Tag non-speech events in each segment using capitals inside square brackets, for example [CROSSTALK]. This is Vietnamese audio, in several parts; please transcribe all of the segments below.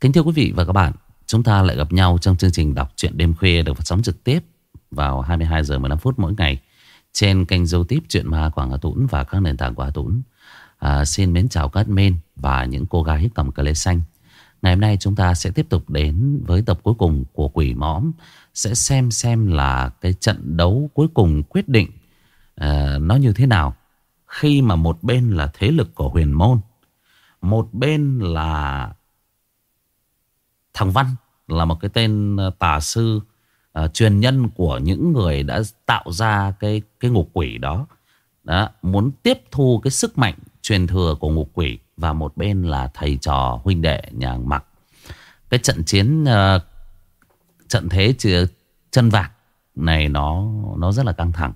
Kính thưa quý vị và các bạn, chúng ta lại gặp nhau trong chương trình đọc truyện đêm khuya được phát sóng trực tiếp vào 22 giờ 15 phút mỗi ngày trên kênh youtube truyện ma Quảng Hà Tũng và các nền tảng của Hà Tũng. À, xin mến chào các admin và những cô gái cầm cờ lê xanh. Ngày hôm nay chúng ta sẽ tiếp tục đến với tập cuối cùng của Quỷ Mõm. Sẽ xem xem là cái trận đấu cuối cùng quyết định uh, nó như thế nào. Khi mà một bên là thế lực của huyền môn. Một bên là thằng Văn là một cái tên ờ, tà sư ờ, uh, truyền nhân của những người đã tạo ra cái cái ngục quỷ đó. Đó, muốn tiếp thu cái sức mạnh truyền thừa của ngục quỷ và một bên là thầy trò huynh đệ nhà mặc. Cái trận chiến uh, trận thế chân vạc này nó nó rất là căng thẳng.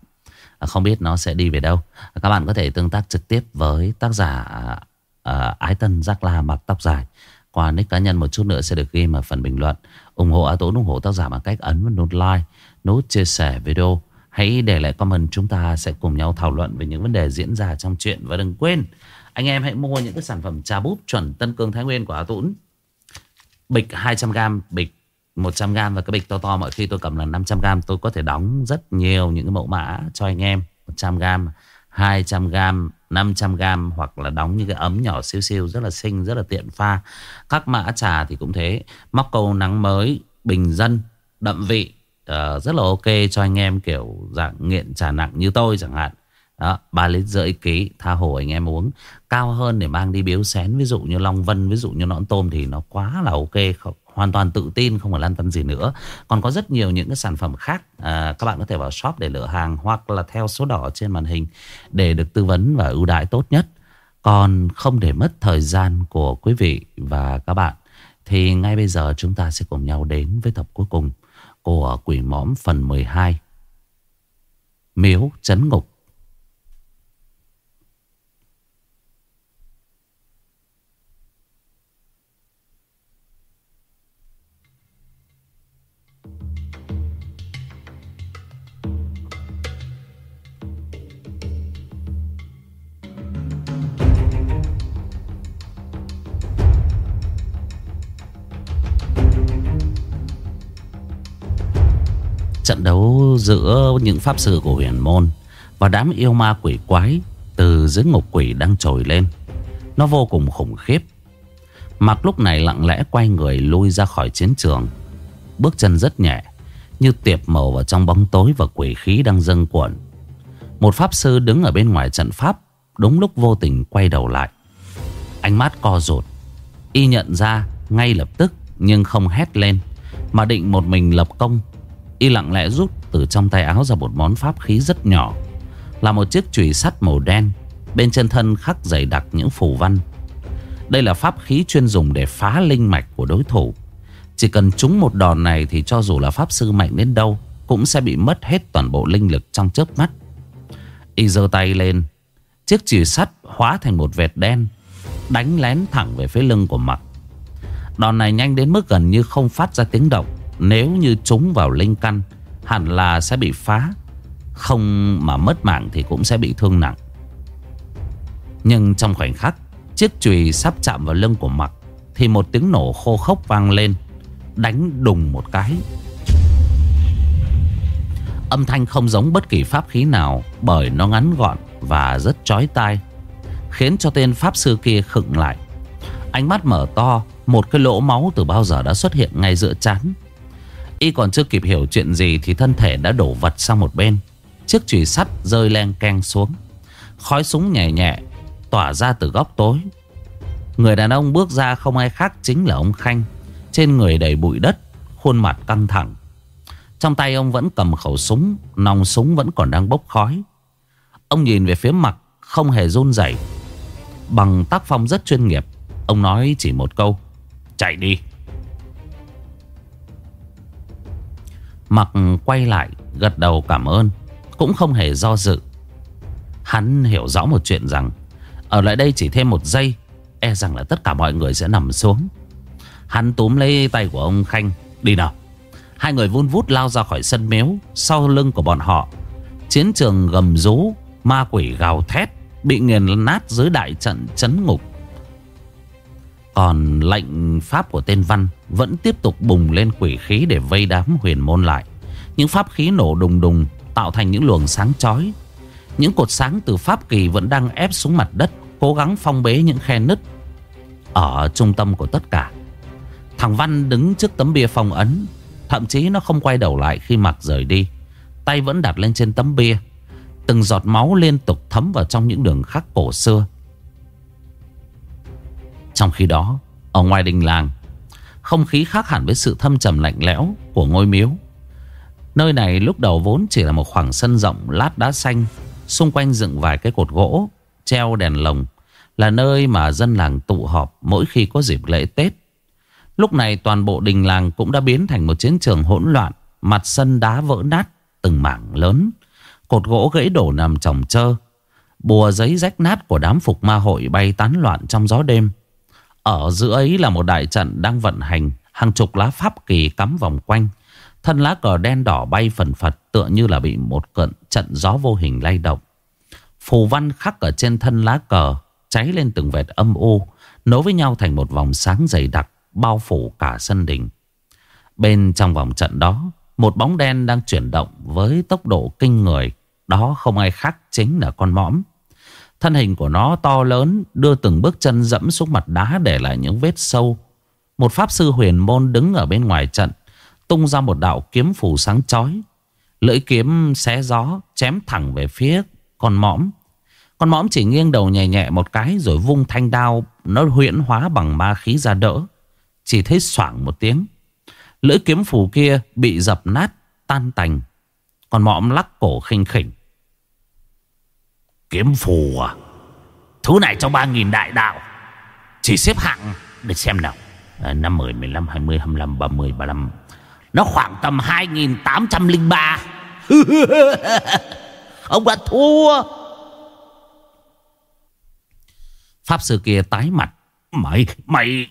À, không biết nó sẽ đi về đâu. À, các bạn có thể tương tác trực tiếp với tác giả uh, Ái Tân Giác La mặc tóc dài. Qua nick cá nhân một chút nữa sẽ được ghi ở phần bình luận. ủng hộ a Tốn ủng hộ tác giả bằng cách ấn vào nút like, nút chia sẻ video. Hãy để lại comment chúng ta sẽ cùng nhau thảo luận về những vấn đề diễn ra trong chuyện. Và đừng quên anh em hãy mua những cái sản phẩm trà búp chuẩn Tân Cương Thái Nguyên của a Tốn. Bịch 200g, bịch 100g và cái bịch to to mọi khi tôi cầm là 500g tôi có thể đóng rất nhiều những cái mẫu mã cho anh em 100g 200g 500g hoặc là đóng những cái ấm nhỏ siêu siêu rất là xinh rất là tiện pha. Các mã trà thì cũng thế. Móc câu nắng mới bình dân đậm vị uh, rất là ok cho anh em kiểu dạng nghiện trà nặng như tôi chẳng hạn. Đó, 3 lít rưỡi ký tha hồ anh em uống. Cao hơn để mang đi biếu xén ví dụ như Long Vân ví dụ như nõn tôm thì nó quá là ok không hoàn toàn tự tin không phải lan tăn gì nữa. Còn có rất nhiều những cái sản phẩm khác à, các bạn có thể vào shop để lựa hàng hoặc là theo số đỏ trên màn hình để được tư vấn và ưu đãi tốt nhất. Còn không để mất thời gian của quý vị và các bạn thì ngay bây giờ chúng ta sẽ cùng nhau đến với tập cuối cùng của Quỷ Mõm phần 12 Miếu Chấn Ngục. Trận đấu giữa những pháp sư của huyền môn Và đám yêu ma quỷ quái Từ dưới ngục quỷ đang trồi lên. Nó vô cùng khủng khiếp. Mặc lúc này lặng lẽ quay người lui ra khỏi chiến trường. Bước chân rất nhẹ, Như tiệp màu vào trong bóng tối và quỷ khí đang dâng cuộn. Một pháp sư đứng ở bên ngoài trận pháp, Đúng lúc vô tình quay đầu lại. Ánh mắt co rụt, Y nhận ra ngay lập tức Nhưng không hét lên, Mà định một mình lập công Y lặng lẽ rút từ trong tay áo ra một món pháp khí rất nhỏ, Là một chiếc chùy sắt màu đen, Bên trên thân khắc dày đặc những phù văn. Đây là pháp khí chuyên dùng để phá linh mạch của đối thủ. Chỉ cần trúng một đòn này thì cho dù là pháp sư mạnh đến đâu, Cũng sẽ bị mất hết toàn bộ linh lực trong chớp mắt. Y giơ tay lên, Chiếc chùy sắt hóa thành một vệt đen, Đánh lén thẳng về phía lưng của mặt Đòn này nhanh đến mức gần như không phát ra tiếng động nếu như trúng vào linh căn, Hẳn là sẽ bị phá. Không mà mất mạng thì cũng sẽ bị thương nặng. Nhưng trong khoảnh khắc, Chiếc chùy sắp chạm vào lưng của mặc, Thì một tiếng nổ khô khốc vang lên, Đánh đùng một cái. Âm thanh không giống bất kỳ pháp khí nào, Bởi nó ngắn gọn và rất chói tai, Khiến cho tên pháp sư kia khựng lại. Ánh mắt mở to, Một cái lỗ máu từ bao giờ đã xuất hiện ngay giữa chán. Y còn chưa kịp hiểu chuyện gì Thì thân thể đã đổ vật sang một bên. Chiếc chùy sắt rơi len keng xuống. Khói súng nhẹ nhẹ Tỏa ra từ góc tối. Người đàn ông bước ra không ai khác Chính là ông Khanh. Trên người đầy bụi đất, Khuôn mặt căng thẳng. Trong tay ông vẫn cầm khẩu súng, Nòng súng vẫn còn đang bốc khói. Ông nhìn về phía mặt, Không hề run rẩy. Bằng tác phong rất chuyên nghiệp, Ông nói chỉ một câu, Chạy đi. Mặc quay lại, gật đầu cảm ơn. Cũng không hề do dự. Hắn hiểu rõ một chuyện rằng, Ở lại đây chỉ thêm một giây E rằng là tất cả mọi người sẽ nằm xuống. Hắn túm lấy tay của ông Khanh. Đi nào. Hai người vun vút lao ra khỏi sân miếu, Sau lưng của bọn họ. Chiến trường gầm rú, Ma quỷ gào thét, Bị nghiền nát dưới đại trận chấn ngục. Còn lệnh pháp của tên Văn Vẫn tiếp tục bùng lên quỷ khí Để vây đám huyền môn lại. Những pháp khí nổ đùng đùng Tạo thành những luồng sáng chói. Những cột sáng từ pháp kỳ vẫn đang ép xuống mặt đất, Cố gắng phong bế những khe nứt Ở trung tâm của tất cả. Thằng Văn đứng trước tấm bia phong ấn, Thậm chí nó không quay đầu lại khi mặc rời đi. Tay vẫn đặt lên trên tấm bia. Từng giọt máu liên tục thấm vào trong những đường khắc cổ xưa. Trong khi đó, Ở ngoài đình làng, Không khí khác hẳn với sự thâm trầm lạnh lẽo Của ngôi miếu. Nơi này lúc đầu vốn chỉ là một khoảng sân rộng Lát đá xanh, Xung quanh dựng vài cái cột gỗ, Treo đèn lồng, Là nơi mà dân làng tụ họp Mỗi khi có dịp lễ Tết. Lúc này toàn bộ đình làng cũng đã biến thành một chiến trường hỗn loạn, Mặt sân đá vỡ nát, từng mảng lớn, Cột gỗ gãy đổ nằm chồng chơ, Bùa giấy rách nát của đám phục ma hội bay tán loạn trong gió đêm. Ở giữa ấy là một đại trận đang vận hành, Hàng chục lá pháp kỳ cắm vòng quanh. Thân lá cờ đen đỏ bay phần phật, Tựa như là bị một cận trận gió vô hình lay động. Phù văn khắc ở trên thân lá cờ, Cháy lên từng vệt âm u, Nối với nhau thành một vòng sáng dày đặc, Bao phủ cả sân đình. Bên trong vòng trận đó, Một bóng đen đang chuyển động Với tốc độ kinh người. Đó không ai khác chính là con mõm. Thân hình của nó to lớn, Đưa từng bước chân dẫm xuống mặt đá Để lại những vết sâu. Một pháp sư huyền môn đứng ở bên ngoài trận, Tung ra một đạo kiếm phủ sáng chói. Lưỡi kiếm xé gió, Chém thẳng về phía con mõm. Con mõm chỉ nghiêng đầu nhẹ nhẹ một cái Rồi vung thanh đao, Nó huyễn hóa bằng ma khí ra đỡ. Chỉ thấy xoảng một tiếng, Lưỡi kiếm phủ kia bị dập nát, Tan tành. Con mõm lắc cổ khinh khỉnh. Kiếm phù à? Thứ này trong 3.000 đại đạo. Chỉ xếp hạng Để xem nào. À, 5, 10, 15, 20, 25, 30, 35 Nó khoảng tầm 2.803 [LAUGHS] Ông đã thua. Pháp sư kia tái mặt. Mày, mày.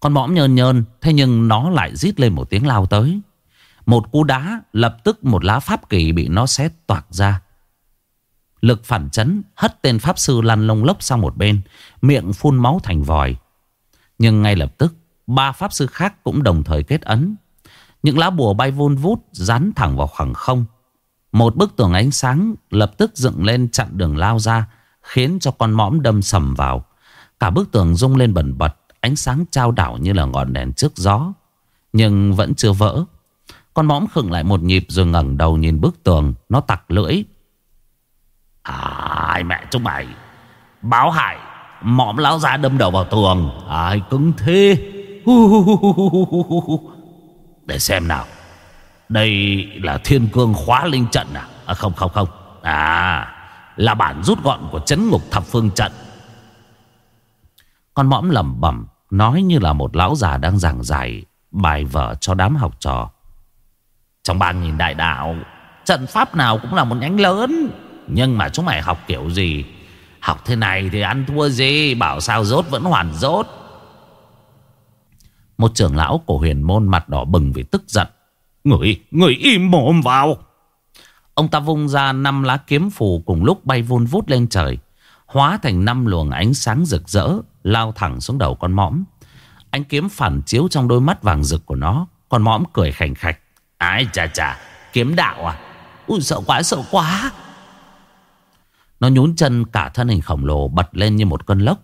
Con mõm nhơn nhơn Thế nhưng nó lại rít lên một tiếng lao tới. Một cú đá Lập tức một lá pháp kỳ bị nó xé toạc ra. Lực phản chấn Hất tên pháp sư lăn lông lốc sang một bên, Miệng phun máu thành vòi. Nhưng ngay lập tức, Ba pháp sư khác cũng đồng thời kết ấn. Những lá bùa bay vun vút, Dán thẳng vào khoảng không. Một bức tường ánh sáng lập tức dựng lên chặn đường lao ra, Khiến cho con mõm đâm sầm vào. Cả bức tường rung lên bẩn bật, Ánh sáng trao đảo như là ngọn đèn trước gió. Nhưng vẫn chưa vỡ. Con mõm khựng lại một nhịp rồi ngẩng đầu nhìn bức tường, Nó tặc lưỡi. Ai mẹ chúng mày? Báo hại Mõm lão ra đâm đầu vào tường. Ai cứng thế? Để xem nào. Đây là thiên cương khóa linh trận à, à Không không không. À là bản rút gọn của chấn ngục thập phương trận. Con mõm lẩm bẩm Nói như là một lão già đang giảng giải Bài vở cho đám học trò. Trong ba nghìn đại đạo Trận pháp nào cũng là một nhánh lớn. Nhưng mà chúng mày học kiểu gì Học thế này thì ăn thua gì Bảo sao rốt vẫn hoàn rốt Một trưởng lão của huyền môn mặt đỏ bừng vì tức giận Người, người im mồm vào Ông ta vung ra năm lá kiếm phù cùng lúc bay vun vút lên trời. Hóa thành năm luồng ánh sáng rực rỡ, lao thẳng xuống đầu con mõm. Ánh kiếm phản chiếu trong đôi mắt vàng rực của nó. Con mõm cười khảnh khạch. Ái chà chà, kiếm đạo à? Ui sợ quá, sợ quá. Nó nhún chân cả thân hình khổng lồ bật lên như một cơn lốc.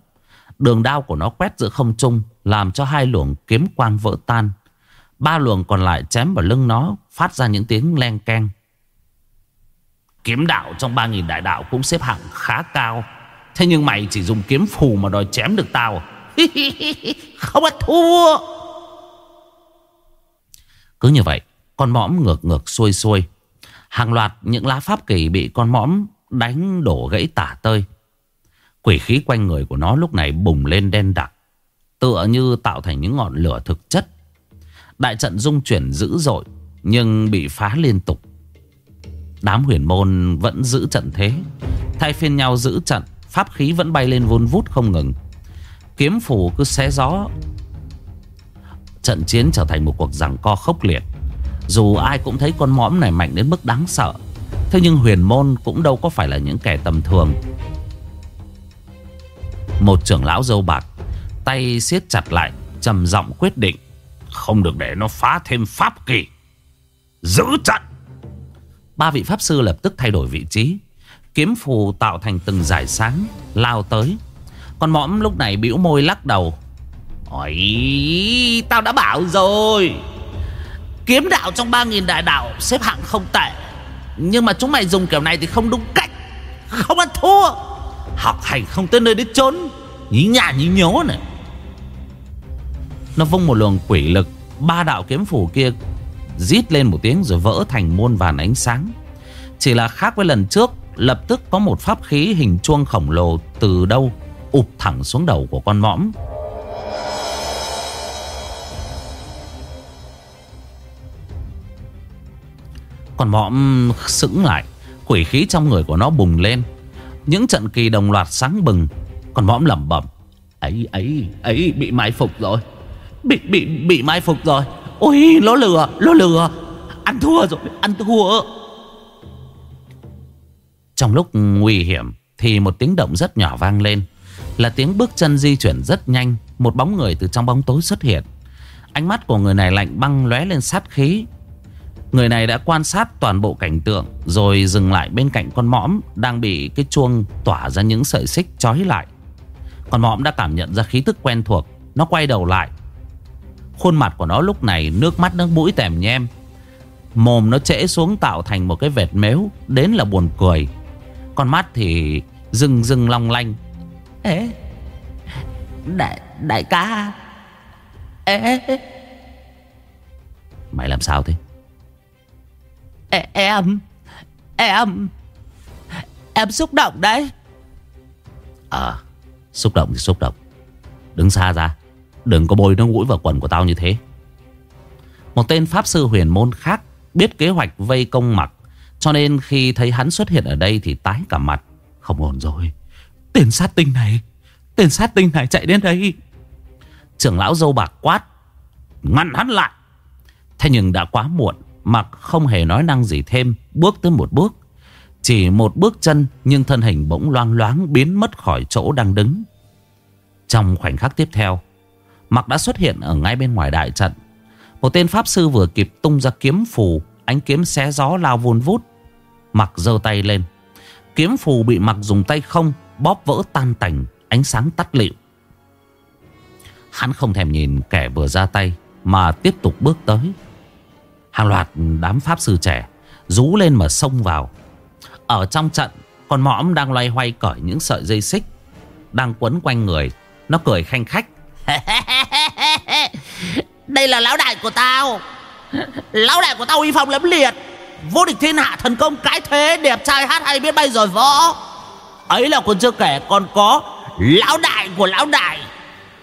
Đường đao của nó quét giữa không trung, làm cho hai luồng kiếm quang vỡ tan. Ba luồng còn lại chém vào lưng nó, phát ra những tiếng len keng. Kiếm đạo trong 3.000 đại đạo cũng xếp hạng khá cao Thế nhưng mày chỉ dùng kiếm phù mà đòi chém được tao à? [LAUGHS] Không bắt thua Cứ như vậy Con mõm ngược ngược xuôi xuôi Hàng loạt những lá pháp kỳ bị con mõm đánh đổ gãy tả tơi. Quỷ khí quanh người của nó lúc này bùng lên đen đặc, Tựa như tạo thành những ngọn lửa thực chất. Đại trận dung chuyển dữ dội, Nhưng bị phá liên tục. Đám huyền môn vẫn giữ trận thế, Thay phiên nhau giữ trận, Pháp khí vẫn bay lên vun vút không ngừng. Kiếm phủ cứ xé gió. Trận chiến trở thành một cuộc giằng co khốc liệt. Dù ai cũng thấy con mõm này mạnh đến mức đáng sợ Thế nhưng huyền môn cũng đâu có phải là những kẻ tầm thường. Một trưởng lão dâu bạc, Tay siết chặt lại, trầm giọng quyết định, Không được để nó phá thêm pháp kỳ. Giữ trận. Ba vị pháp sư lập tức thay đổi vị trí. Kiếm phù tạo thành từng giải sáng, Lao tới. Còn mõm lúc này bĩu môi lắc đầu. Ôi, Tao đã bảo rồi. Kiếm đạo trong 3.000 đại đạo Xếp hạng không tệ. Nhưng mà chúng mày dùng kiểu này thì không đúng cách. Không ăn thua. Học hành không tới nơi đến chốn. Nhí nhà nhí nhố này. Nó vung một luồng quỷ lực, Ba đạo kiếm phủ kia Rít lên một tiếng rồi vỡ thành muôn vàn ánh sáng. Chỉ là khác với lần trước, Lập tức có một pháp khí hình chuông khổng lồ Từ đâu ụp thẳng xuống đầu của con mõm. Còn mõm sững lại, Quỷ khí trong người của nó bùng lên. Những trận kỳ đồng loạt sáng bừng, Còn mõm lẩm bẩm, ấy ấy ấy, bị mai phục rồi. Bị bị bị mai phục rồi. Ôi nó lừa nó lừa. Ăn thua rồi, ăn thua. Trong lúc nguy hiểm thì một tiếng động rất nhỏ vang lên, là tiếng bước chân di chuyển rất nhanh, một bóng người từ trong bóng tối xuất hiện. Ánh mắt của người này lạnh băng lóe lên sát khí Người này đã quan sát toàn bộ cảnh tượng Rồi dừng lại bên cạnh con mõm Đang bị cái chuông tỏa ra những sợi xích trói lại. Con mõm đã cảm nhận ra khí tức quen thuộc Nó quay đầu lại. Khuôn mặt của nó lúc này nước mắt nước mũi tèm nhem. Mồm nó trễ xuống tạo thành một cái vệt mếu Đến là buồn cười. Con mắt thì rừng rừng long lanh. Ê Đại, đại ca. Ê. Mày làm sao thế Em Em Em xúc động đấy. Ờ à, Xúc động thì xúc động. Đứng xa ra Đừng có bôi nước mũi vào quần của tao như thế. Một tên pháp sư huyền môn khác Biết kế hoạch vây công mặc Cho nên khi thấy hắn xuất hiện ở đây Thì tái cả mặt. Không ổn rồi. Tên sát tinh này Tên sát tinh này chạy đến đây. Trưởng lão dâu bạc quát Ngăn hắn lại. Thế nhưng đã quá muộn Mặc không hề nói năng gì thêm, Bước tới một bước. Chỉ một bước chân, Nhưng thân hình bỗng loang loáng Biến mất khỏi chỗ đang đứng. Trong khoảnh khắc tiếp theo, Mặc đã xuất hiện ở ngay bên ngoài đại trận. Một tên pháp sư vừa kịp tung ra kiếm phù, Ánh kiếm xé gió lao vun vút. Mặc giơ tay lên. Kiếm phù bị mặc dùng tay không, Bóp vỡ tan tành, Ánh sáng tắt lịu Hắn không thèm nhìn kẻ vừa ra tay, Mà tiếp tục bước tới. Hàng loạt đám pháp sư trẻ Rú lên mà xông vào. Ở trong trận, Con mõm đang loay hoay cởi những sợi dây xích Đang quấn quanh người. Nó cười khanh khách. [LAUGHS] Đây là lão đại của tao. Lão đại của tao uy phong lẫm liệt. Vô địch thiên hạ thần công cái thế Đẹp trai hát hay biết bay rồi võ. Ấy là còn chưa kể còn có Lão đại của lão đại.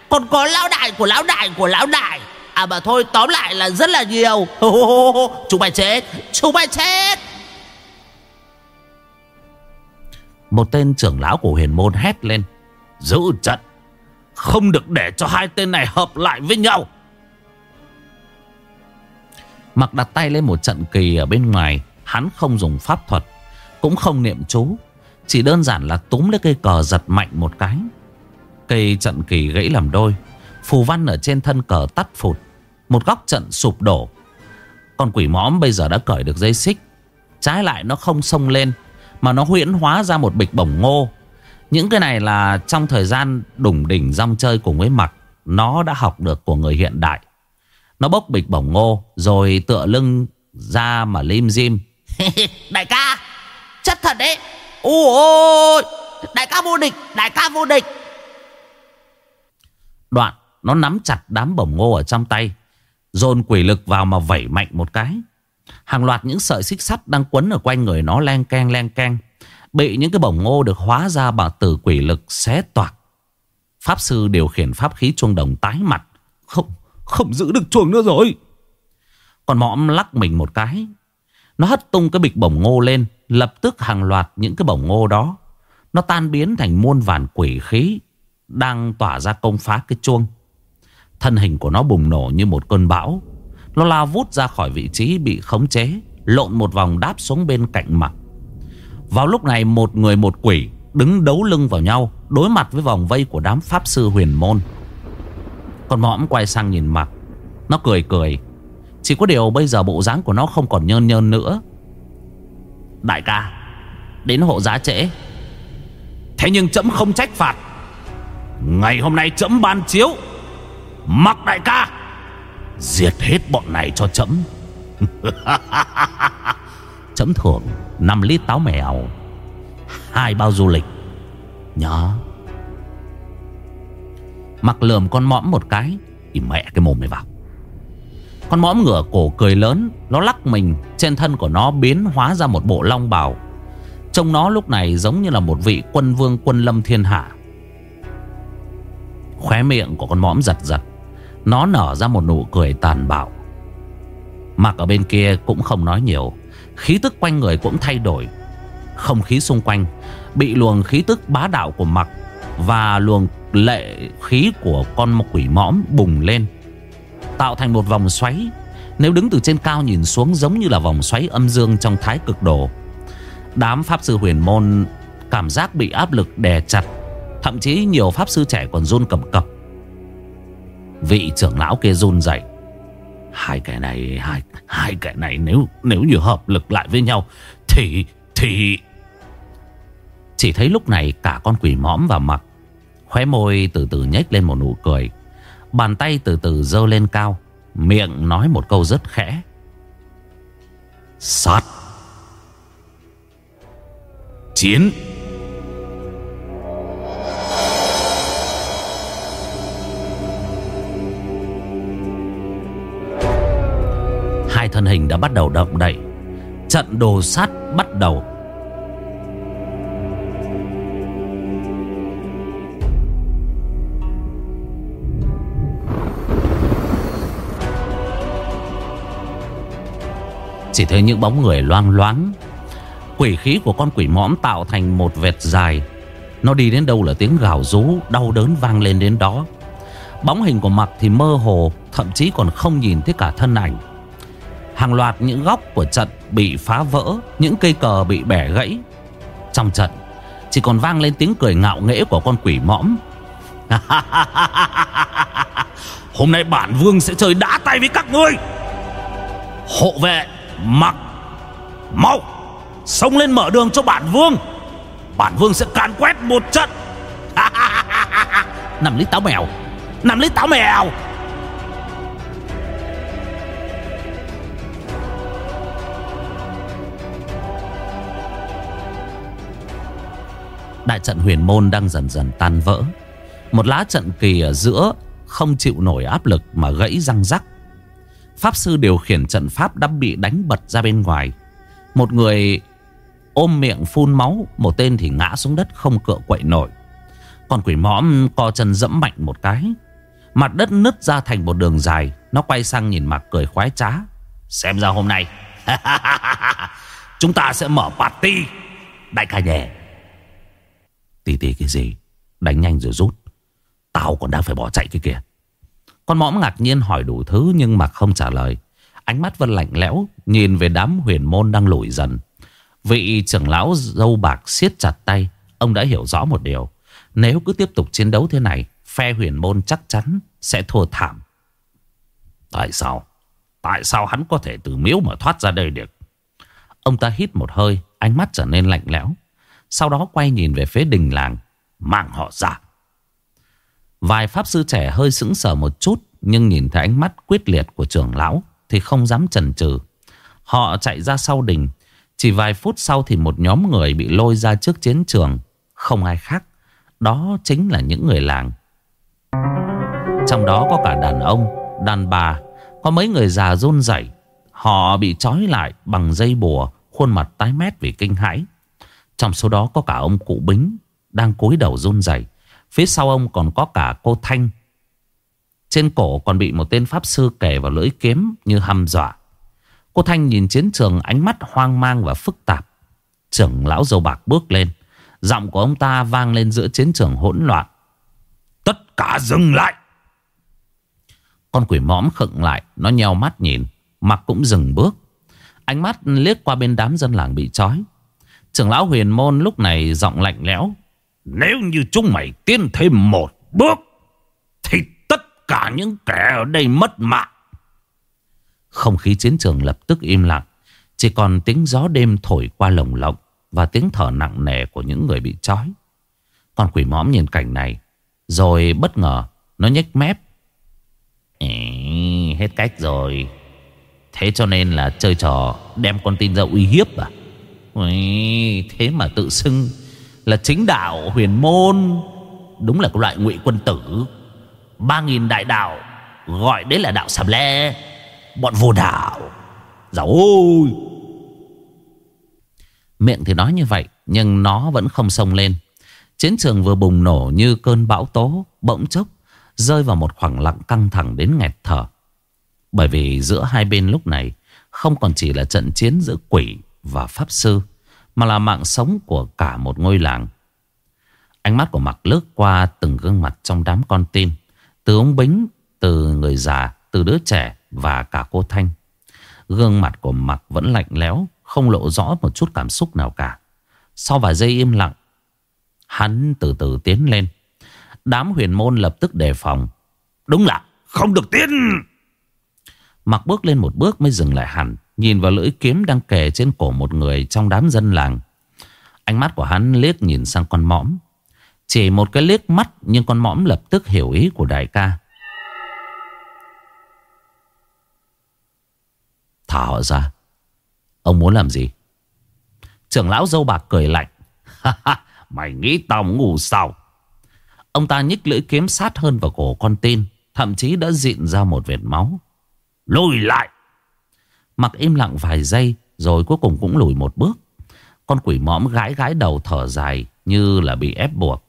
Còn có lão đại của lão đại của lão đại. À mà thôi, tóm lại là rất là nhiều. Chúng mày chết. Chúng mày chết. Một tên trưởng lão của huyền môn hét lên. Giữ trận. Không được để cho hai tên này hợp lại với nhau. Mặc đặt tay lên một trận kỳ ở bên ngoài, Hắn không dùng pháp thuật, Cũng không niệm chú, Chỉ đơn giản là túm lấy cây cờ giật mạnh một cái. Cây trận kỳ gãy làm đôi, Phù văn ở trên thân cờ tắt phụt một góc trận sụp đổ. Con quỷ mõm bây giờ đã cởi được dây xích. Trái lại nó không xông lên Mà nó huyễn hóa ra một bịch bổng ngô. Những cái này là trong thời gian đủng đỉnh rong chơi cùng với mặt Nó đã học được của người hiện đại. Nó bốc bịch bổng ngô Rồi tựa lưng ra mà lim dim. [LAUGHS] Đại ca Chất thật đấy. Ôi Đại ca vô địch Đại ca vô địch. Đoạn nó nắm chặt đám bổng ngô ở trong tay Dồn quỷ lực vào mà vẩy mạnh một cái. Hàng loạt những sợi xích sắt đang quấn ở quanh người nó len keng len keng. Bị những cái bổng ngô được hóa ra bằng từ quỷ lực xé toạc. Pháp sư điều khiển pháp khí chuông đồng tái mặt. Không, không giữ được chuông nữa rồi. Còn mõm lắc mình một cái. Nó hất tung cái bịch bổng ngô lên Lập tức hàng loạt những cái bổng ngô đó Nó tan biến thành muôn vàn quỷ khí Đang tỏa ra công phá cái chuông. Thân hình của nó bùng nổ như một cơn bão. Nó lao vút ra khỏi vị trí bị khống chế, Lộn một vòng đáp xuống bên cạnh mặt. Vào lúc này, một người một quỷ Đứng đấu lưng vào nhau, Đối mặt với vòng vây của đám pháp sư huyền môn. Con mõm quay sang nhìn mặt. Nó cười cười. Chỉ có điều bây giờ bộ dáng của nó không còn nhơn nhơn nữa. Đại ca, Đến hộ giá trễ. Thế nhưng chấm không trách phạt. Ngày hôm nay chấm ban chiếu. Mặc đại ca. Diệt hết bọn này cho chấm. [LAUGHS] Chấm thưởng 5 lít táo mèo. Hai bao du lịch. Nhớ. Mặc lườm con mõm một cái. Thì mẹ cái mồm này vào. Con mõm ngửa cổ cười lớn. Nó lắc mình. Trên thân của nó biến hóa ra một bộ long bào. Trông nó lúc này giống như là một vị quân vương quân lâm thiên hạ. Khóe miệng của con mõm giật giật. Nó nở ra một nụ cười tàn bạo. Mặc ở bên kia cũng không nói nhiều. Khí tức quanh người cũng thay đổi. Không khí xung quanh Bị luồng khí tức bá đạo của mặc Và luồng lệ khí của con quỷ mõm bùng lên, Tạo thành một vòng xoáy. Nếu đứng từ trên cao nhìn xuống giống như là vòng xoáy âm dương trong thái cực đồ, Đám pháp sư huyền môn cảm giác bị áp lực đè chặt, Thậm chí nhiều pháp sư trẻ còn run cầm cập. Vị trưởng lão kia run dậy Hai kẻ này, hai hai kẻ này nếu nếu như hợp lực lại với nhau, thì thì chỉ thấy lúc này cả con quỷ mõm và mặc, khóe môi từ từ nhếch lên một nụ cười. Bàn tay từ từ dơ lên cao, miệng nói một câu rất khẽ. Sát. Chiến. Hai thân hình đã bắt đầu động đậy. Trận đồ sát bắt đầu. Chỉ thấy những bóng người loang loáng. Quỷ khí của con quỷ mõm tạo thành một vệt dài. Nó đi đến đâu là tiếng gào rú, Đau đớn vang lên đến đó. Bóng hình của mặt thì mơ hồ, Thậm chí còn không nhìn thấy cả thân ảnh. Hàng loạt những góc của trận bị phá vỡ, Những cây cờ bị bẻ gãy. Trong trận, Chỉ còn vang lên tiếng cười ngạo nghễ của con quỷ mõm. [LAUGHS] Hôm nay bản vương sẽ chơi đá tay với các ngươi. Hộ vệ Mặc Mau, Xông lên mở đường cho bản vương. Bản vương sẽ càn quét một trận. [LAUGHS] Nằm lấy táo mèo Nằm lấy táo mèo Đại trận huyền môn đang dần dần tan vỡ. Một lá trận kỳ ở giữa Không chịu nổi áp lực mà gãy răng rắc. Pháp sư điều khiển trận pháp đã bị đánh bật ra bên ngoài. Một người ôm miệng phun máu, Một tên thì ngã xuống đất không cựa quậy nổi. Còn quỷ mõm co chân dẫm mạnh một cái. Mặt đất nứt ra thành một đường dài. Nó quay sang nhìn mặt cười khoái trá. Xem ra hôm nay, [LAUGHS] Chúng ta sẽ mở party. Đại ca nhẹ Tì tì cái gì? Đánh nhanh rồi rút. Tao còn đang phải bỏ chạy cái kia. Con mõm ngạc nhiên hỏi đủ thứ Nhưng mà không trả lời. Ánh mắt Vân lạnh lẽo, Nhìn về đám huyền môn đang lùi dần. Vị trưởng lão dâu bạc siết chặt tay, Ông đã hiểu rõ một điều. Nếu cứ tiếp tục chiến đấu thế này, Phe huyền môn chắc chắn sẽ thua thảm. Tại sao? Tại sao hắn có thể từ miếu mà thoát ra đây được? Ông ta hít một hơi, Ánh mắt trở nên lạnh lẽo. Sau đó quay nhìn về phía đình làng, Mang họ ra. Vài pháp sư trẻ hơi sững sờ một chút, Nhưng nhìn thấy ánh mắt quyết liệt của trưởng lão Thì không dám chần chừ. Họ chạy ra sau đình, Chỉ vài phút sau thì một nhóm người bị lôi ra trước chiến trường, Không ai khác, Đó chính là những người làng. Trong đó có cả đàn ông, Đàn bà, Có mấy người già run rẩy. Họ bị trói lại bằng dây bùa, Khuôn mặt tái mét vì kinh hãi. Trong số đó có cả ông cụ Bính Đang cúi đầu run rẩy. Phía sau ông còn có cả cô Thanh. Trên cổ còn bị một tên pháp sư kề vào lưỡi kiếm Như hăm dọa. Cô Thanh nhìn chiến trường ánh mắt hoang mang và phức tạp. Trưởng lão dầu bạc bước lên. Giọng của ông ta vang lên giữa chiến trường hỗn loạn. Tất cả dừng lại! Con quỷ mõm khựng lại, Nó nheo mắt nhìn, Mặt cũng dừng bước. Ánh mắt liếc qua bên đám dân làng bị trói. Trưởng lão huyền môn lúc này giọng lạnh lẽo Nếu như chúng mày tiến thêm một bước Thì tất cả những kẻ ở đây mất mạng. Không khí chiến trường lập tức im lặng. Chỉ còn tiếng gió đêm thổi qua lồng lộng và tiếng thở nặng nề của những người bị trói. Con quỷ mõm nhìn cảnh này. Rồi bất ngờ nó nhếch mép. Ê, hết cách rồi. Thế cho nên là chơi trò đem con tin ra uy hiếp à? Ui, thế mà tự xưng là chính đạo huyền môn. Đúng là cái loại ngụy quân tử. Ba nghìn đại đạo gọi đấy là đạo sầm le. Bọn vô đạo. Dạo ôi! Miệng thì nói như vậy Nhưng nó vẫn không sông lên Chiến trường vừa bùng nổ như cơn bão tố Bỗng chốc Rơi vào một khoảng lặng căng thẳng đến nghẹt thở Bởi vì giữa hai bên lúc này Không còn chỉ là trận chiến giữa quỷ và pháp sư Mà là mạng sống của cả một ngôi làng. Ánh mắt của Mạc lướt qua từng gương mặt trong đám con tin Từ ông Bính, từ người già, từ đứa trẻ và cả cô Thanh. Gương mặt của Mạc vẫn lạnh lẽo Không lộ rõ một chút cảm xúc nào cả. Sau vài giây im lặng Hắn từ từ tiến lên. Đám huyền môn lập tức đề phòng. Đúng là không được tiến! Mặc bước lên một bước mới dừng lại hẳn. Nhìn vào lưỡi kiếm đang kề trên cổ một người trong đám dân làng. Ánh mắt của hắn liếc nhìn sang con mõm. Chỉ một cái liếc mắt, Nhưng con mõm lập tức hiểu ý của đại ca. Thả họ ra. Ông muốn làm gì? Trưởng lão dâu bạc cười lạnh. Mày nghĩ tao ngủ sao? Ông ta nhích lưỡi kiếm sát hơn vào cổ con tin, Thậm chí đã dịn ra một vệt máu. Lùi lại! Mặc im lặng vài giây, Rồi cuối cùng cũng lùi một bước Con quỷ mõm gãi gãi đầu thở dài Như là bị ép buộc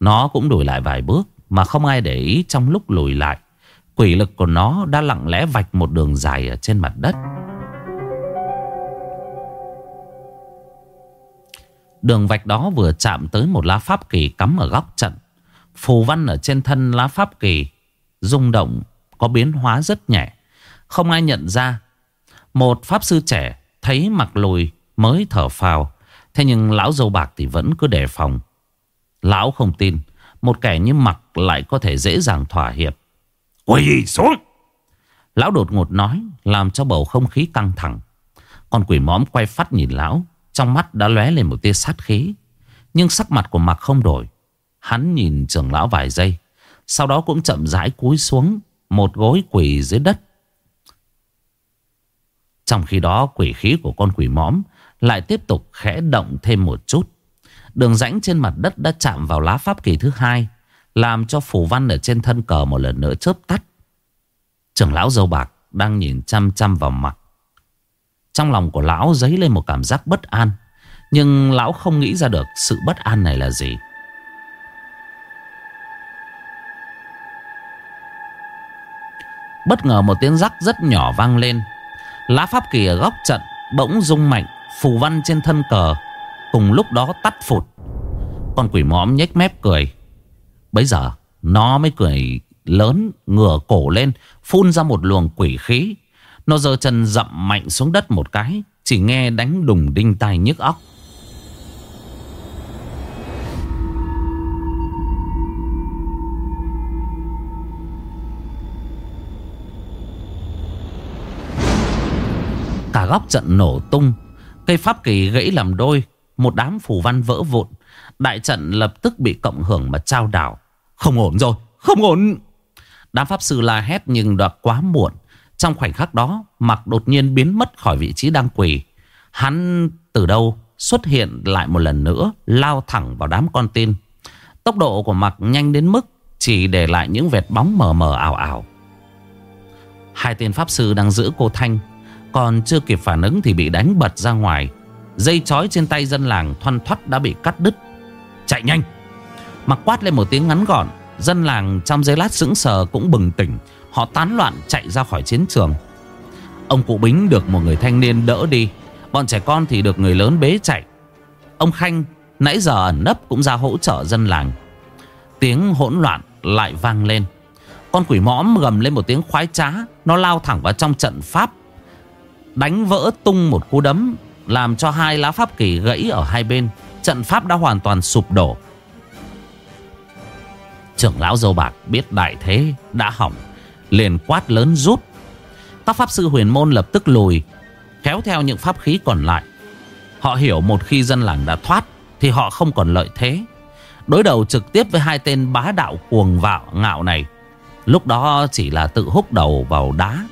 Nó cũng lùi lại vài bước, Mà không ai để ý trong lúc lùi lại Quỷ lực của nó đã lặng lẽ vạch một đường dài ở trên mặt đất Đường vạch đó vừa chạm tới một lá pháp kỳ cắm ở góc trận. Phù văn ở trên thân lá pháp kỳ rung động, có biến hóa rất nhẹ. Không ai nhận ra. Một pháp sư trẻ thấy mặt lùi mới thở phào. Thế nhưng lão dâu bạc thì vẫn cứ đề phòng. Lão không tin một kẻ như mặt lại có thể dễ dàng thỏa hiệp. Quỳ xuống! Lão đột ngột nói làm cho bầu không khí căng thẳng. Con quỷ móm quay phát nhìn lão. Trong mắt đã lóe lên một tia sát khí Nhưng sắc mặt của Mạc không đổi Hắn nhìn trưởng lão vài giây Sau đó cũng chậm rãi cúi xuống Một gối quỳ dưới đất trong khi đó, quỷ khí của con quỷ mõm Lại tiếp tục khẽ động thêm một chút. Đường rãnh trên mặt đất đã chạm vào lá pháp kỳ thứ hai, Làm cho phù văn ở trên thân cờ một lần nữa chớp tắt. Trưởng lão dâu bạc đang nhìn chăm chăm vào mặt. Trong lòng của lão dấy lên một cảm giác bất an, Nhưng lão không nghĩ ra được sự bất an này là gì. Bất ngờ một tiếng rắc rất nhỏ vang lên Lá pháp kỳ ở góc trận, Bỗng rung mạnh, Phù văn trên thân cờ, Cùng lúc đó tắt phụt. Con quỷ mõm nhếch mép cười. Bây giờ, nó mới cười lớn, Ngửa cổ lên, Phun ra một luồng quỷ khí. Nó giơ chân dậm mạnh xuống đất một cái, Chỉ nghe đánh đùng đinh tai nhức óc. Cả góc trận nổ tung. Cây pháp kỳ gãy làm đôi, Một đám phù văn vỡ vụn. Đại trận lập tức bị cộng hưởng mà trao đảo. Không ổn rồi, Không ổn. Đám pháp sư la hét nhưng đã quá muộn. Trong khoảnh khắc đó Mặc đột nhiên biến mất khỏi vị trí đang quỳ. Hắn từ đâu xuất hiện lại một lần nữa, Lao thẳng vào đám con tin. Tốc độ của Mặc nhanh đến mức Chỉ để lại những vệt bóng mờ mờ ảo ảo. Hai tên pháp sư đang giữ cô Thanh còn chưa kịp phản ứng thì bị đánh bật ra ngoài. Dây chói trên tay dân làng thoăn thoắt đã bị cắt đứt. Chạy nhanh! Mặc quát lên một tiếng ngắn gọn, Dân làng trong giây lát sững sờ cũng bừng tỉnh. Họ tán loạn chạy ra khỏi chiến trường. Ông cụ Bính được một người thanh niên đỡ đi. Bọn trẻ con thì được người lớn bế chạy. Ông Khanh nãy giờ ẩn nấp cũng ra hỗ trợ dân làng. Tiếng hỗn loạn lại vang lên. Con quỷ mõm gầm lên một tiếng khoái trá, Nó lao thẳng vào trong trận pháp. Đánh vỡ tung một cú đấm, Làm cho hai lá pháp kỳ gãy ở hai bên. Trận pháp đã hoàn toàn sụp đổ. Trưởng lão dâu bạc biết đại thế đã hỏng, Liền quát lớn rút. Các pháp sư huyền môn lập tức lùi, Kéo theo những pháp khí còn lại. Họ hiểu một khi dân làng đã thoát, Thì họ không còn lợi thế. Đối đầu trực tiếp với hai tên bá đạo cuồng vạo ngạo này, Lúc đó chỉ là tự húc đầu vào đá.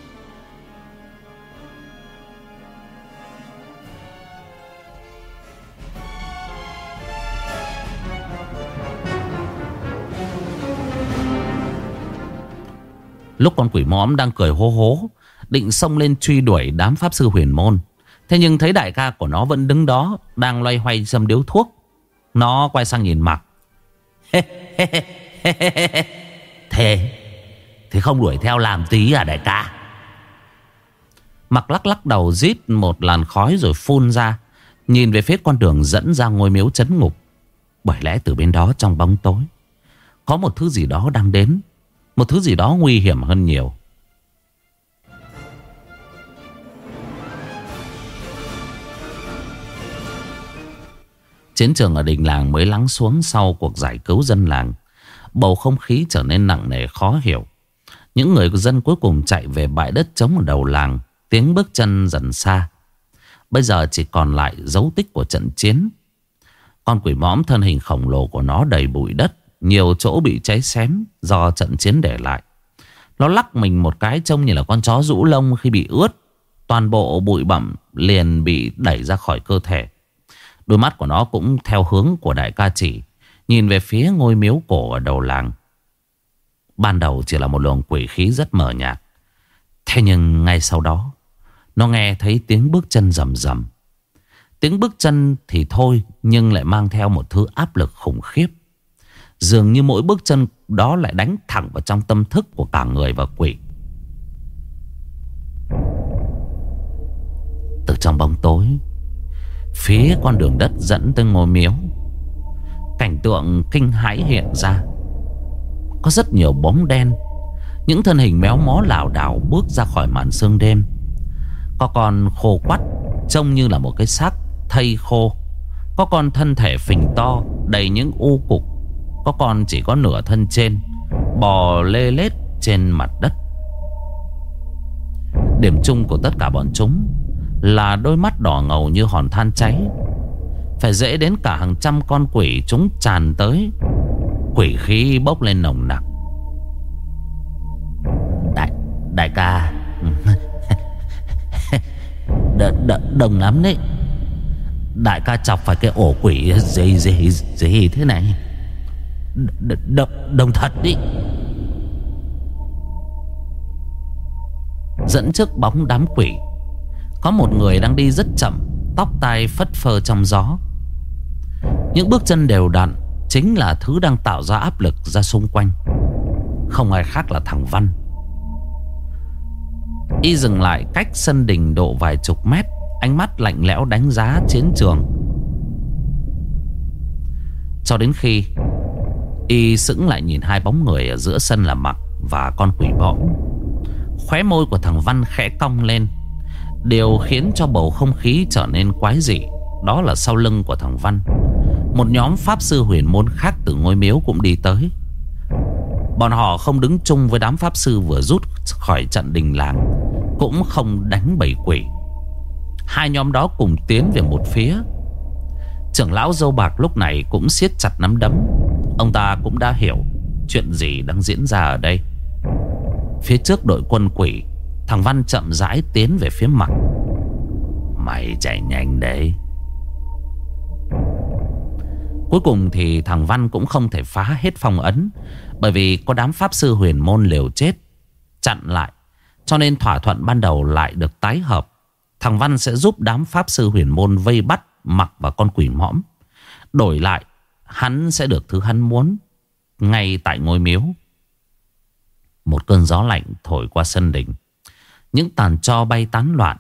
Lúc con quỷ mõm đang cười hô hố, Định xông lên truy đuổi đám pháp sư huyền môn. Thế nhưng thấy đại ca của nó vẫn đứng đó, Đang loay hoay châm điếu thuốc. Nó quay sang nhìn mặt. [LAUGHS] Thế thế không đuổi theo làm tí à đại ca? Mặc lắc lắc đầu rít một làn khói rồi phun ra, Nhìn về phía con đường dẫn ra ngôi miếu chấn ngục. Bởi lẽ từ bên đó trong bóng tối, Có một thứ gì đó đang đến. Một thứ gì đó nguy hiểm hơn nhiều Chiến trường ở đình làng mới lắng xuống sau cuộc giải cứu dân làng. Bầu không khí trở nên nặng nề khó hiểu. Những người dân cuối cùng chạy về bãi đất trống ở đầu làng. Tiếng bước chân dần xa. Bây giờ chỉ còn lại dấu tích của trận chiến. Con quỷ mõm thân hình khổng lồ của nó đầy bụi đất. Nhiều chỗ bị cháy xém do trận chiến để lại. Nó lắc mình một cái trông như là con chó rũ lông khi bị ướt. Toàn bộ bụi bặm liền bị đẩy ra khỏi cơ thể. Đôi mắt của nó cũng theo hướng của đại ca chỉ, Nhìn về phía ngôi miếu cổ ở đầu làng Ban đầu chỉ là một luồng quỷ khí rất mờ nhạt Thế nhưng ngay sau đó, Nó nghe thấy tiếng bước chân rầm rầm Tiếng bước chân thì thôi, Nhưng lại mang theo một thứ áp lực khủng khiếp Dường như mỗi bước chân đó lại đánh thẳng vào trong tâm thức của cả người và quỷ. Từ trong bóng tối, Phía con đường đất dẫn tới ngôi miếu, Cảnh tượng kinh hãi hiện ra. Có rất nhiều bóng đen, Những thân hình méo mó lảo đảo bước ra khỏi màn sương đêm. Có con khô quắt Trông như là một cái xác thây khô, Có con thân thể phình to Đầy những u cục. Có con chỉ có nửa thân trên Bò lê lết trên mặt đất. Điểm chung của tất cả bọn chúng là đôi mắt đỏ ngầu như hòn than cháy. Phải dễ đến cả hàng trăm con quỷ chúng tràn tới Quỷ khí bốc lên nồng nặc. Đại, đại ca. [LAUGHS] Đ, đ, Đồng lắm đấy. Đại ca chọc phải cái ổ quỷ gì gì gì thế này đồng, Đồng thật đi. Dẫn trước bóng đám quỷ có một người đang đi rất chậm Tóc tai phất phơ trong gió. Những bước chân đều đặn Chính là thứ đang tạo ra áp lực ra xung quanh. Không ai khác là thằng Văn. Y dừng lại cách sân đình độ vài chục mét Ánh mắt lạnh lẽo đánh giá chiến trường. Cho đến khi Y sững lại nhìn hai bóng người ở giữa sân là Mặc và con quỷ bõm. Khóe môi của thằng Văn khẽ cong lên. Điều khiến cho bầu không khí trở nên quái dị, Đó là sau lưng của thằng Văn. Một nhóm pháp sư huyền môn khác từ ngôi miếu cũng đi tới. Bọn họ không đứng chung với đám pháp sư vừa rút khỏi trận đình làng, Cũng không đánh bầy quỷ. Hai nhóm đó cùng tiến về một phía. Trưởng lão dâu bạc lúc này cũng siết chặt nắm đấm. Ông ta cũng đã hiểu Chuyện gì đang diễn ra ở đây. Phía trước đội quân quỷ, Thằng Văn chậm rãi tiến về phía mặt. Mày chạy nhanh đấy. Cuối cùng thì thằng Văn cũng không thể phá hết phong ấn, Bởi vì có đám pháp sư huyền môn liều chết, Chặn lại, Cho nên thỏa thuận ban đầu lại được tái hợp. Thằng Văn sẽ giúp đám pháp sư huyền môn vây bắt Mặc và con quỷ mõm, Đổi lại Hắn sẽ được thứ hắn muốn Ngay tại ngôi miếu. Một cơn gió lạnh thổi qua sân đỉnh những tàn cho bay tán loạn.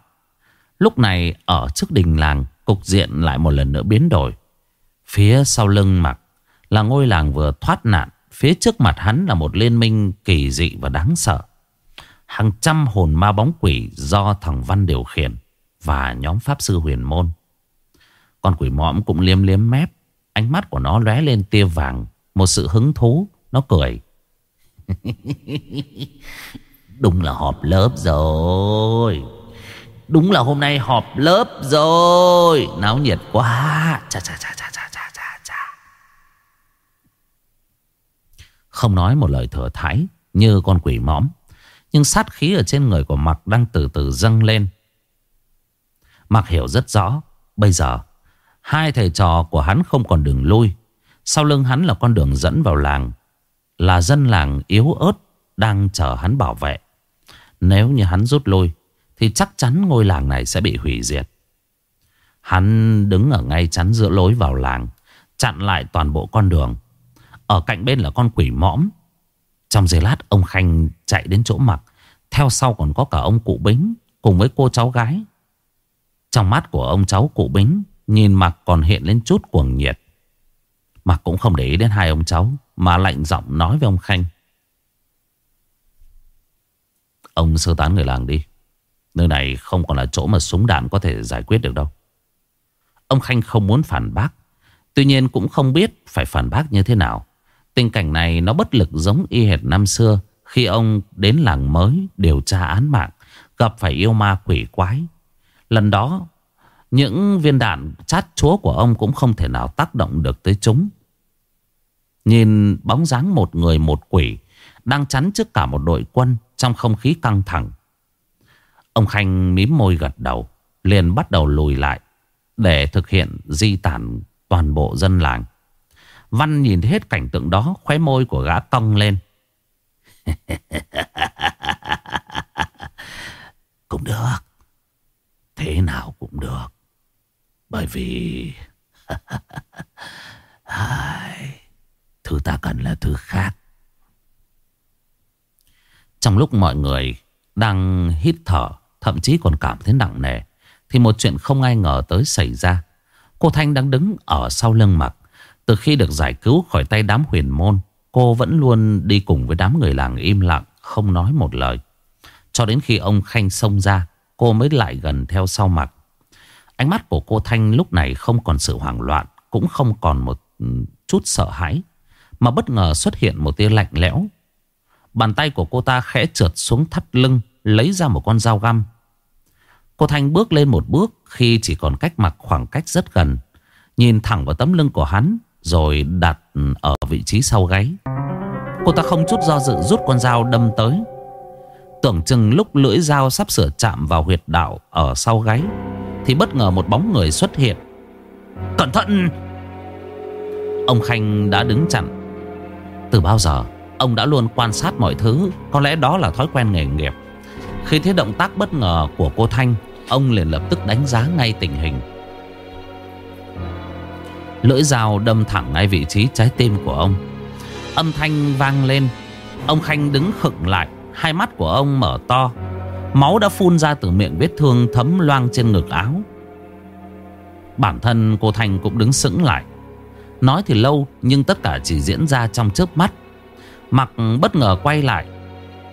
Lúc này ở trước đình làng, Cục diện lại một lần nữa biến đổi. Phía sau lưng mặc Là ngôi làng vừa thoát nạn. Phía trước mặt hắn là một liên minh kỳ dị và đáng sợ. Hàng trăm hồn ma bóng quỷ Do thằng Văn điều khiển Và nhóm pháp sư huyền môn. Con quỷ mõm cũng liếm liếm mép. Ánh mắt của nó lóe lên tia vàng Một sự hứng thú Nó cười. [LAUGHS] Đúng là họp lớp rồi. Đúng là hôm nay họp lớp rồi. Náo nhiệt quá. Chà chà chà chà chà chà chà chà. Không nói một lời thừa thái như con quỷ mõm. Nhưng sát khí ở trên người của Mặc đang từ từ dâng lên. Mặc hiểu rất rõ. Bây giờ, hai thầy trò của hắn không còn đường lui. Sau lưng hắn là con đường dẫn vào làng. Là dân làng yếu ớt đang chờ hắn bảo vệ. Nếu như hắn rút lui, thì chắc chắn ngôi làng này sẽ bị hủy diệt. Hắn đứng ở ngay chắn giữa lối vào làng, chặn lại toàn bộ con đường. Ở cạnh bên là con quỷ mõm trong giây lát ông Khanh chạy đến chỗ mặc Theo sau còn có cả ông cụ Bính Cùng với cô cháu gái Trong mắt của ông cháu cụ Bính Nhìn Mạc còn hiện lên chút cuồng nhiệt. Mạc cũng không để ý đến hai ông cháu, Mà lạnh giọng nói với ông Khanh. Ông sơ tán người làng đi. Nơi này không còn là chỗ mà súng đạn có thể giải quyết được đâu. Ông Khanh không muốn phản bác. Tuy nhiên cũng không biết phải phản bác như thế nào. Tình cảnh này nó bất lực giống y hệt năm xưa, Khi ông đến làng mới điều tra án mạng, Gặp phải yêu ma quỷ quái. Lần đó những viên đạn chát chúa của ông cũng không thể nào tác động được tới chúng. Nhìn bóng dáng một người một quỷ Đang chắn trước cả một đội quân Trong không khí căng thẳng, Ông Khanh mím môi gật đầu, Liền bắt đầu lùi lại Để thực hiện di tản toàn bộ dân làng. Văn nhìn thấy hết cảnh tượng đó, Khóe môi của gã cong lên. [LAUGHS] Cũng được. Thế nào cũng được. Bởi vì [LAUGHS] Thứ ta cần là thứ khác. Trong lúc mọi người Đang hít thở, Thậm chí còn cảm thấy nặng nề, Thì một chuyện không ai ngờ tới xảy ra. Cô Thanh đang đứng ở sau lưng mặt. Từ khi được giải cứu khỏi tay đám huyền môn, Cô vẫn luôn đi cùng với đám người làng im lặng, Không nói một lời. Cho đến khi ông Khanh xông ra, Cô mới lại gần theo sau mặt. Ánh mắt của cô Thanh lúc này không còn sự hoảng loạn, Cũng không còn một ừ, chút sợ hãi, Mà bất ngờ xuất hiện một tia lạnh lẽo. Bàn tay của cô ta khẽ trượt xuống thắt lưng, Lấy ra một con dao găm. Cô Thanh bước lên một bước Khi chỉ còn cách mặt khoảng cách rất gần, Nhìn thẳng vào tấm lưng của hắn, rồi đặt ừ, ở vị trí sau gáy. Cô ta không chút do dự rút con dao đâm tới. Tưởng chừng lúc lưỡi dao sắp sửa chạm vào huyệt đạo ở sau gáy thì bất ngờ một bóng người xuất hiện. Cẩn thận! Ông Khanh đã đứng chặn. Từ bao giờ Ông đã luôn quan sát mọi thứ? Có lẽ đó là thói quen nghề nghiệp. Khi thấy động tác bất ngờ của cô Thanh, Ông liền lập tức đánh giá ngay tình hình. Lưỡi dao đâm thẳng ngay vị trí trái tim của ông. Âm thanh vang lên. Ông Khanh đứng khựng lại, Hai mắt của ông mở to. Máu đã phun ra từ miệng vết thương thấm loang trên ngực áo. Bản thân cô Thanh cũng đứng sững lại. Nói thì lâu nhưng tất cả chỉ diễn ra trong chớp mắt. Mặc bất ngờ quay lại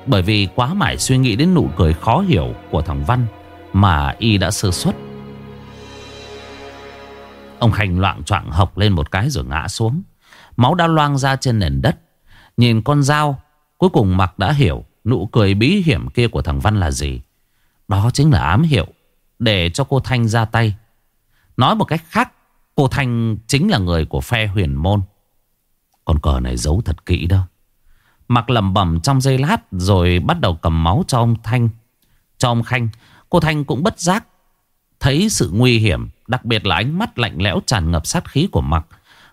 Bởi vì quá mải suy nghĩ đến nụ cười khó hiểu của thằng Văn Mà y đã sơ xuất Ông Khanh loạn choạng hộc lên một cái rồi ngã xuống. Máu đã loang ra trên nền đất. Nhìn con dao, cuối cùng Mặc đã hiểu nụ cười bí hiểm kia của thằng Văn là gì. Đó chính là ám hiệu để cho cô Thanh ra tay. Nói một cách khác, cô Thanh chính là người của phe huyền môn. Con cờ này giấu thật kỹ đó. Mặc lầm bẩm trong giây lát rồi bắt đầu cầm máu cho ông Thanh. Cho ông Khanh, cô Thanh cũng bất giác thấy sự nguy hiểm Đặc biệt là ánh mắt lạnh lẽo tràn ngập sát khí của Mặc.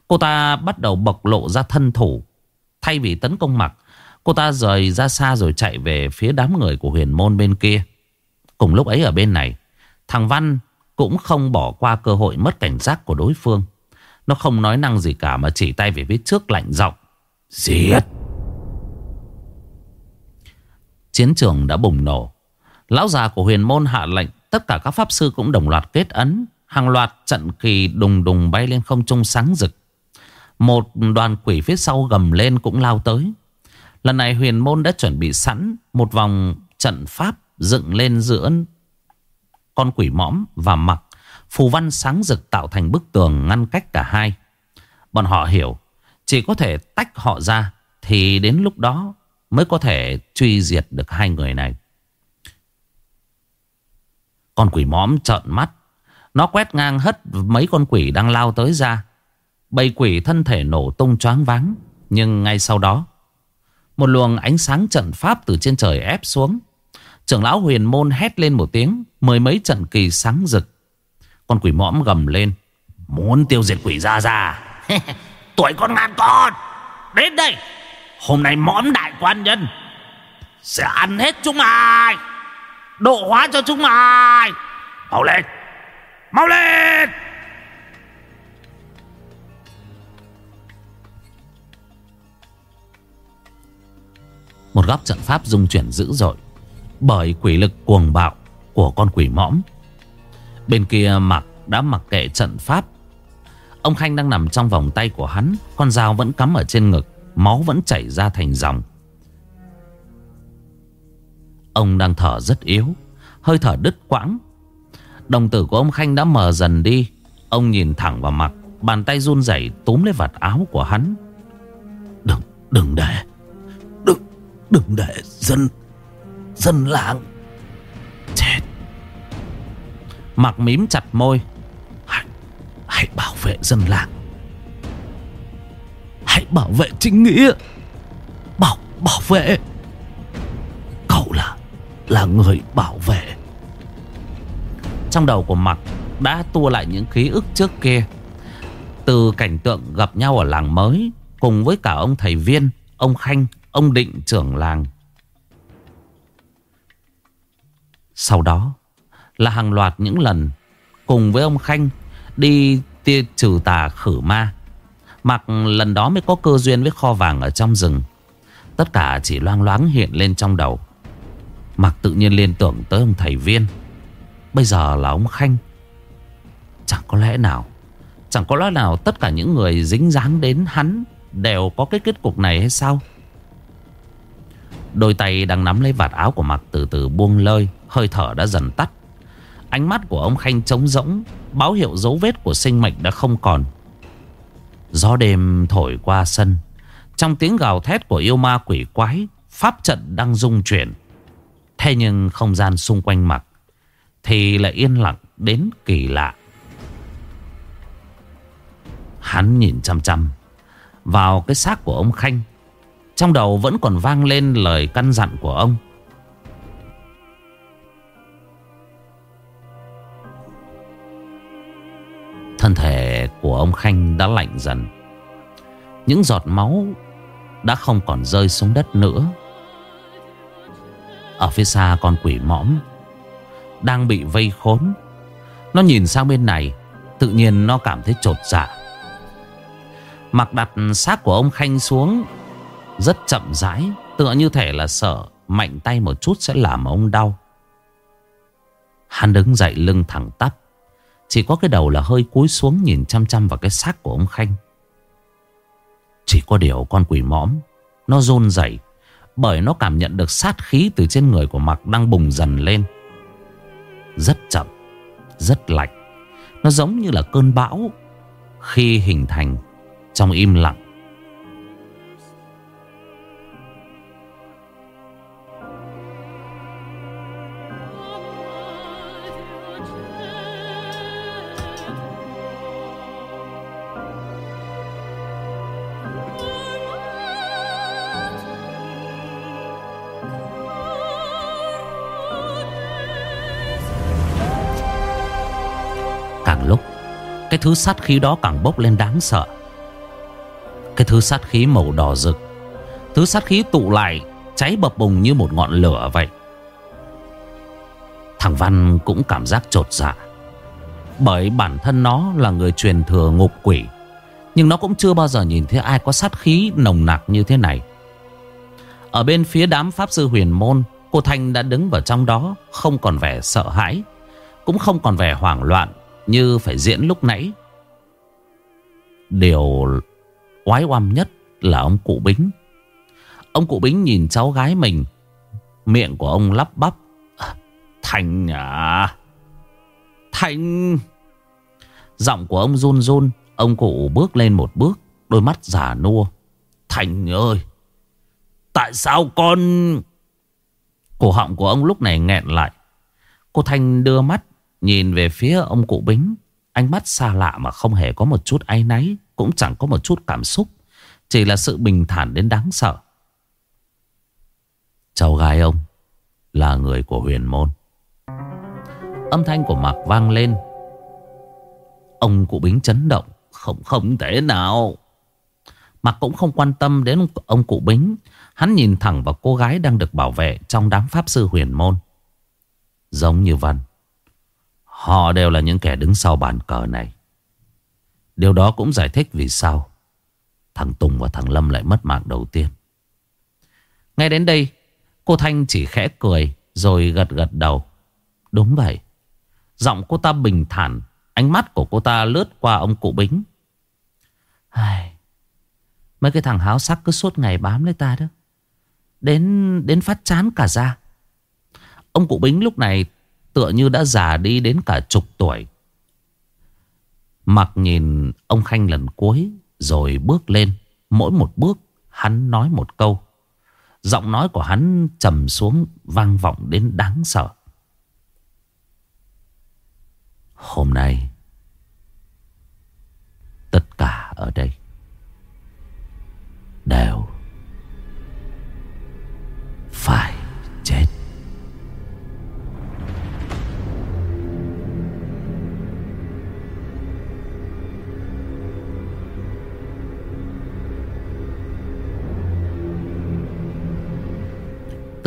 Cô ta bắt đầu bộc lộ ra thân thủ. Thay vì tấn công Mặc, cô ta rời ra xa rồi chạy về phía đám người của huyền môn bên kia. Cùng lúc ấy ở bên này, thằng Văn cũng không bỏ qua cơ hội mất cảnh giác của đối phương. Nó không nói năng gì cả mà chỉ tay về phía trước lạnh giọng. Giết! Chiến trường đã bùng nổ. Lão già của huyền môn hạ lệnh tất cả các pháp sư cũng đồng loạt kết ấn Hàng loạt trận kỳ đùng đùng bay lên không trung sáng rực. Một đoàn quỷ phía sau gầm lên cũng lao tới. Lần này huyền môn đã chuẩn bị sẵn một vòng trận pháp dựng lên giữa con quỷ mõm và mặc. Phù văn sáng rực tạo thành bức tường ngăn cách cả hai. Bọn họ hiểu chỉ có thể tách họ ra Thì đến lúc đó mới có thể truy diệt được hai người này. Con quỷ mõm trợn mắt. Nó quét ngang hất mấy con quỷ đang lao tới ra. Bầy quỷ thân thể nổ tung choáng váng. Nhưng ngay sau đó, một luồng ánh sáng trận pháp từ trên trời ép xuống. Trưởng lão huyền môn hét lên một tiếng, mười mấy trận kỳ sáng rực. Con quỷ mõm gầm lên. Muốn tiêu diệt quỷ ra ra. [LAUGHS] Tuổi con ngàn con. Đến đây. Hôm nay mõm đại quan nhân. Sẽ ăn hết chúng mày. Độ hóa cho chúng mày. Mau lên. Mau lên. Một góc trận pháp dung chuyển dữ dội Bởi quỷ lực cuồng bạo Của con quỷ mõm. Bên kia mặc đã mặc kệ trận pháp. Ông Khanh đang nằm trong vòng tay của hắn Con dao vẫn cắm ở trên ngực Máu vẫn chảy ra thành dòng. Ông đang thở rất yếu Hơi thở đứt quãng. Đồng tử của ông Khanh đã mờ dần đi. Ông nhìn thẳng vào mặt Bàn tay run rẩy túm lấy vạt áo của hắn. Đừng, đừng để Đừng, để dân Dân làng Chết. Mặc mím chặt môi. Hãy, hãy bảo vệ dân làng. Hãy bảo vệ chính nghĩa. Bảo, bảo vệ. Cậu là Là người bảo vệ. Trong đầu của Mặc Đã tua lại những ký ức trước kia. Từ cảnh tượng gặp nhau ở làng mới Cùng với cả ông thầy viên Ông Khanh Ông Định trưởng làng Sau đó là hàng loạt những lần cùng với ông Khanh đi tia trừ tà khử ma. Mặc lần đó mới có cơ duyên với kho vàng ở trong rừng. Tất cả chỉ loang loáng hiện lên trong đầu. Mặc tự nhiên liên tưởng tới ông thầy viên. Bây giờ là ông Khanh. Chẳng có lẽ nào, chẳng có lẽ nào tất cả những người dính dáng đến hắn đều có cái kết cục này hay sao? Đôi tay đang nắm lấy vạt áo của Mặc từ từ buông lơi, Hơi thở đã dần tắt. Ánh mắt của ông Khanh trống rỗng, Báo hiệu dấu vết của sinh mệnh đã không còn. Gió đêm thổi qua sân. Trong tiếng gào thét của yêu ma quỷ quái, Pháp trận đang rung chuyển. Thế nhưng không gian xung quanh Mặc Thì lại yên lặng đến kỳ lạ. Hắn nhìn chăm chăm Vào cái xác của ông Khanh trong đầu vẫn còn vang lên lời căn dặn của ông. Thân thể của ông Khanh đã lạnh dần. Những giọt máu đã không còn rơi xuống đất nữa. Ở phía xa, con quỷ mõm Đang bị vây khốn. Nó nhìn sang bên này, Tự nhiên nó cảm thấy trột dạ. Mặc đặt xác của ông Khanh xuống rất chậm rãi, Tựa như thể là sợ Mạnh tay một chút sẽ làm ông đau. Hắn đứng dậy lưng thẳng tắp, Chỉ có cái đầu là hơi cúi xuống Nhìn chăm chăm vào cái xác của ông Khanh. Chỉ có điều con quỷ mõm, Nó rôn rẩy, Bởi nó cảm nhận được sát khí Từ trên người của Mặc đang bùng dần lên. Rất chậm, Rất lạnh, Nó giống như là cơn bão Khi hình thành Trong im lặng. Cái thứ sát khí đó càng bốc lên đáng sợ. Cái thứ sát khí màu đỏ rực, Thứ sát khí tụ lại, Cháy bập bùng như một ngọn lửa vậy. Thằng Văn cũng cảm giác trột dạ Bởi bản thân nó là người truyền thừa ngục quỷ, Nhưng nó cũng chưa bao giờ nhìn thấy ai có sát khí nồng nặc như thế này. Ở bên phía đám Pháp Sư Huyền Môn, Cô Thanh đã đứng vào trong đó, Không còn vẻ sợ hãi, Cũng không còn vẻ hoảng loạn như phải diễn lúc nãy. Điều oái oăm nhất là ông cụ Bính. Ông cụ Bính nhìn cháu gái mình, Miệng của ông lắp bắp. Thành à Thành. Giọng của ông run run, Ông cụ bước lên một bước, Đôi mắt giả nua. Thành ơi, Tại sao con... Cổ họng của ông lúc này nghẹn lại. Cô Thanh đưa mắt nhìn về phía ông cụ Bính. Ánh mắt xa lạ mà không hề có một chút áy náy. Cũng chẳng có một chút cảm xúc. Chỉ là sự bình thản đến đáng sợ. Cháu gái ông là người của huyền môn. Âm thanh của Mạc vang lên. Ông cụ Bính chấn động. Không không thể nào. Mạc cũng không quan tâm đến ông cụ Bính. Hắn nhìn thẳng vào cô gái đang được bảo vệ trong đám pháp sư huyền môn. Giống như Văn. Họ đều là những kẻ đứng sau bàn cờ này. Điều đó cũng giải thích vì sao thằng Tùng và thằng Lâm lại mất mạng đầu tiên. Ngay đến đây, cô Thanh chỉ khẽ cười rồi gật gật đầu. Đúng vậy. Giọng cô ta bình thản, ánh mắt của cô ta lướt qua ông cụ Bính. Ai... Mấy cái thằng háo sắc cứ suốt ngày bám lấy ta đó. Đến đến phát chán cả ra. Ông cụ Bính lúc này tựa như đã già đi đến cả chục tuổi. Mặc nhìn ông Khanh lần cuối, rồi bước lên. Mỗi một bước, hắn nói một câu. Giọng nói của hắn trầm xuống, vang vọng đến đáng sợ. Hôm nay, Tất cả ở đây Đều Phải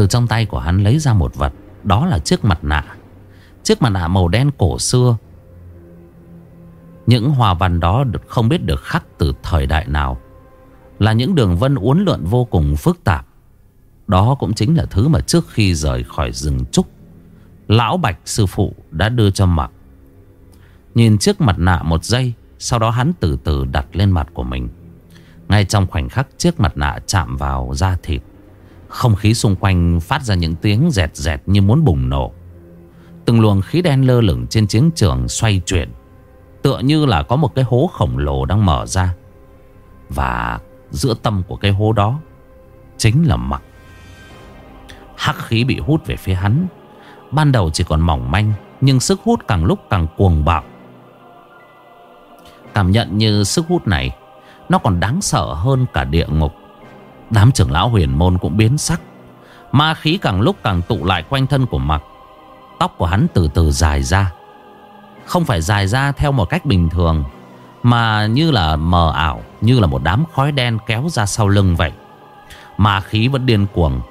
Từ trong tay của hắn lấy ra một vật, Đó là chiếc mặt nạ. Chiếc mặt nạ màu đen cổ xưa. Những hòa văn đó không biết được khắc từ thời đại nào, Là những đường vân uốn lượn vô cùng phức tạp. Đó cũng chính là thứ mà trước khi rời khỏi rừng trúc, Lão Bạch sư phụ đã đưa cho mặc Nhìn chiếc mặt nạ một giây, Sau đó hắn từ từ đặt lên mặt của mình. Ngay trong khoảnh khắc, chiếc mặt nạ chạm vào da thịt. Không khí xung quanh phát ra những tiếng dẹt dẹt như muốn bùng nổ. Từng luồng khí đen lơ lửng trên chiến trường xoay chuyển, Tựa như là có một cái hố khổng lồ đang mở ra. Và giữa tâm của cái hố đó Chính là mặc. Hắc khí bị hút về phía hắn. Ban đầu chỉ còn mỏng manh, Nhưng sức hút càng lúc càng cuồng bạo. Cảm nhận như sức hút này, Nó còn đáng sợ hơn cả địa ngục. Đám trưởng lão huyền môn cũng biến sắc. Ma khí càng lúc càng tụ lại quanh thân của mặc Tóc của hắn từ từ dài ra. Không phải dài ra theo một cách bình thường, Mà như là mờ ảo, Như là một đám khói đen kéo ra sau lưng vậy. Ma khí vẫn điên cuồng,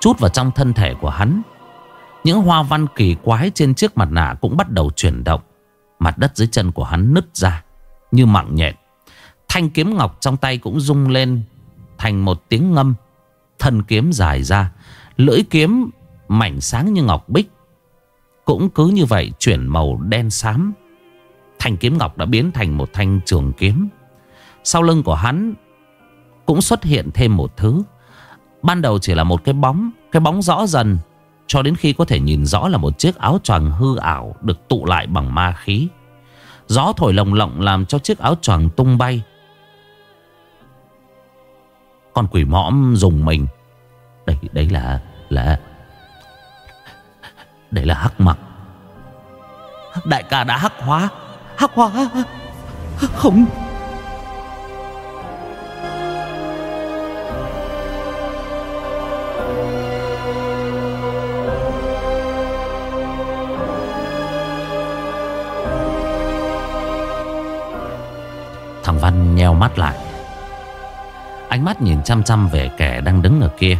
Chút vào trong thân thể của hắn. Những hoa văn kỳ quái trên chiếc mặt nạ cũng bắt đầu chuyển động. Mặt đất dưới chân của hắn nứt ra, Như mạng nhện. Thanh kiếm ngọc trong tay cũng rung lên Thành một tiếng ngâm. Thân kiếm dài ra, Lưỡi kiếm mảnh sáng như ngọc bích. Cũng cứ như vậy chuyển màu đen xám. Thanh kiếm ngọc đã biến thành một thanh trường kiếm. Sau lưng của hắn Cũng xuất hiện thêm một thứ. Ban đầu chỉ là một cái bóng Cái bóng rõ dần, Cho đến khi có thể nhìn rõ là một chiếc áo choàng hư ảo Được tụ lại bằng ma khí. Gió thổi lồng lộng làm cho chiếc áo choàng tung bay. Con quỷ mõm dùng mình. Đây, đấy là Là đây là hắc mặc. Đại ca đã hắc hóa Hắc hóa. Không. Thằng Văn nheo mắt lại. Ánh mắt nhìn chăm chăm về kẻ đang đứng ở kia.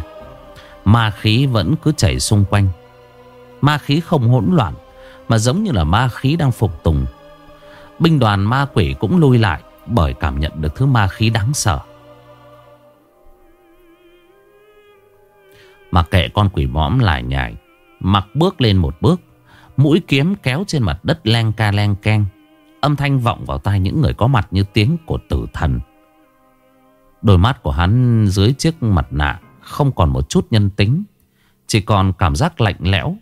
Ma khí vẫn cứ chảy xung quanh. Ma khí không hỗn loạn, Mà giống như là ma khí đang phục tùng. Binh đoàn ma quỷ cũng lui lại Bởi cảm nhận được thứ ma khí đáng sợ. Mà kệ con quỷ mõm lại nhảy, Mặc bước lên một bước, Mũi kiếm kéo trên mặt đất len ca len keng. Âm thanh vọng vào tai những người có mặt như tiếng của tử thần. Đôi mắt của hắn dưới chiếc mặt nạ Không còn một chút nhân tính, Chỉ còn cảm giác lạnh lẽo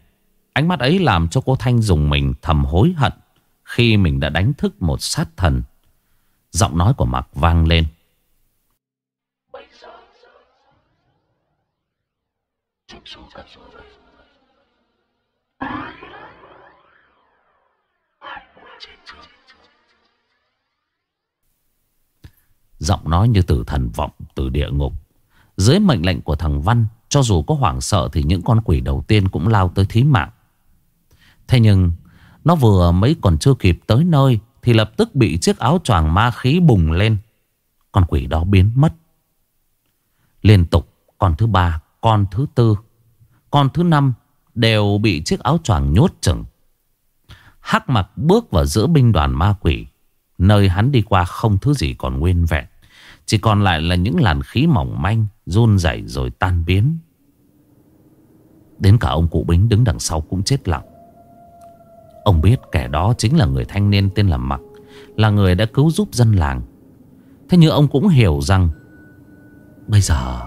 Ánh mắt ấy làm cho cô Thanh dùng mình thầm hối hận khi mình đã đánh thức một sát thần. Giọng nói của Mạc vang lên. Giọng nói như từ thần vọng từ địa ngục. Dưới mệnh lệnh của thằng Văn Cho dù có hoảng sợ Thì những con quỷ đầu tiên cũng lao tới thí mạng. Thế nhưng Nó vừa mới còn chưa kịp tới nơi Thì lập tức bị chiếc áo choàng ma khí bùng lên. Con quỷ đó biến mất. Liên tục Con thứ ba, con thứ tư Con thứ năm Đều bị chiếc áo choàng nhốt chừng Hắc mặc bước vào giữa binh đoàn ma quỷ. Nơi hắn đi qua không thứ gì còn nguyên vẹn. Chỉ còn lại là những làn khí mỏng manh, run rẩy rồi tan biến. Đến cả ông cụ Bính đứng đằng sau cũng chết lặng. Ông biết kẻ đó chính là người thanh niên tên là Mặc, Là người đã cứu giúp dân làng. Thế nhưng ông cũng hiểu rằng, Bây giờ,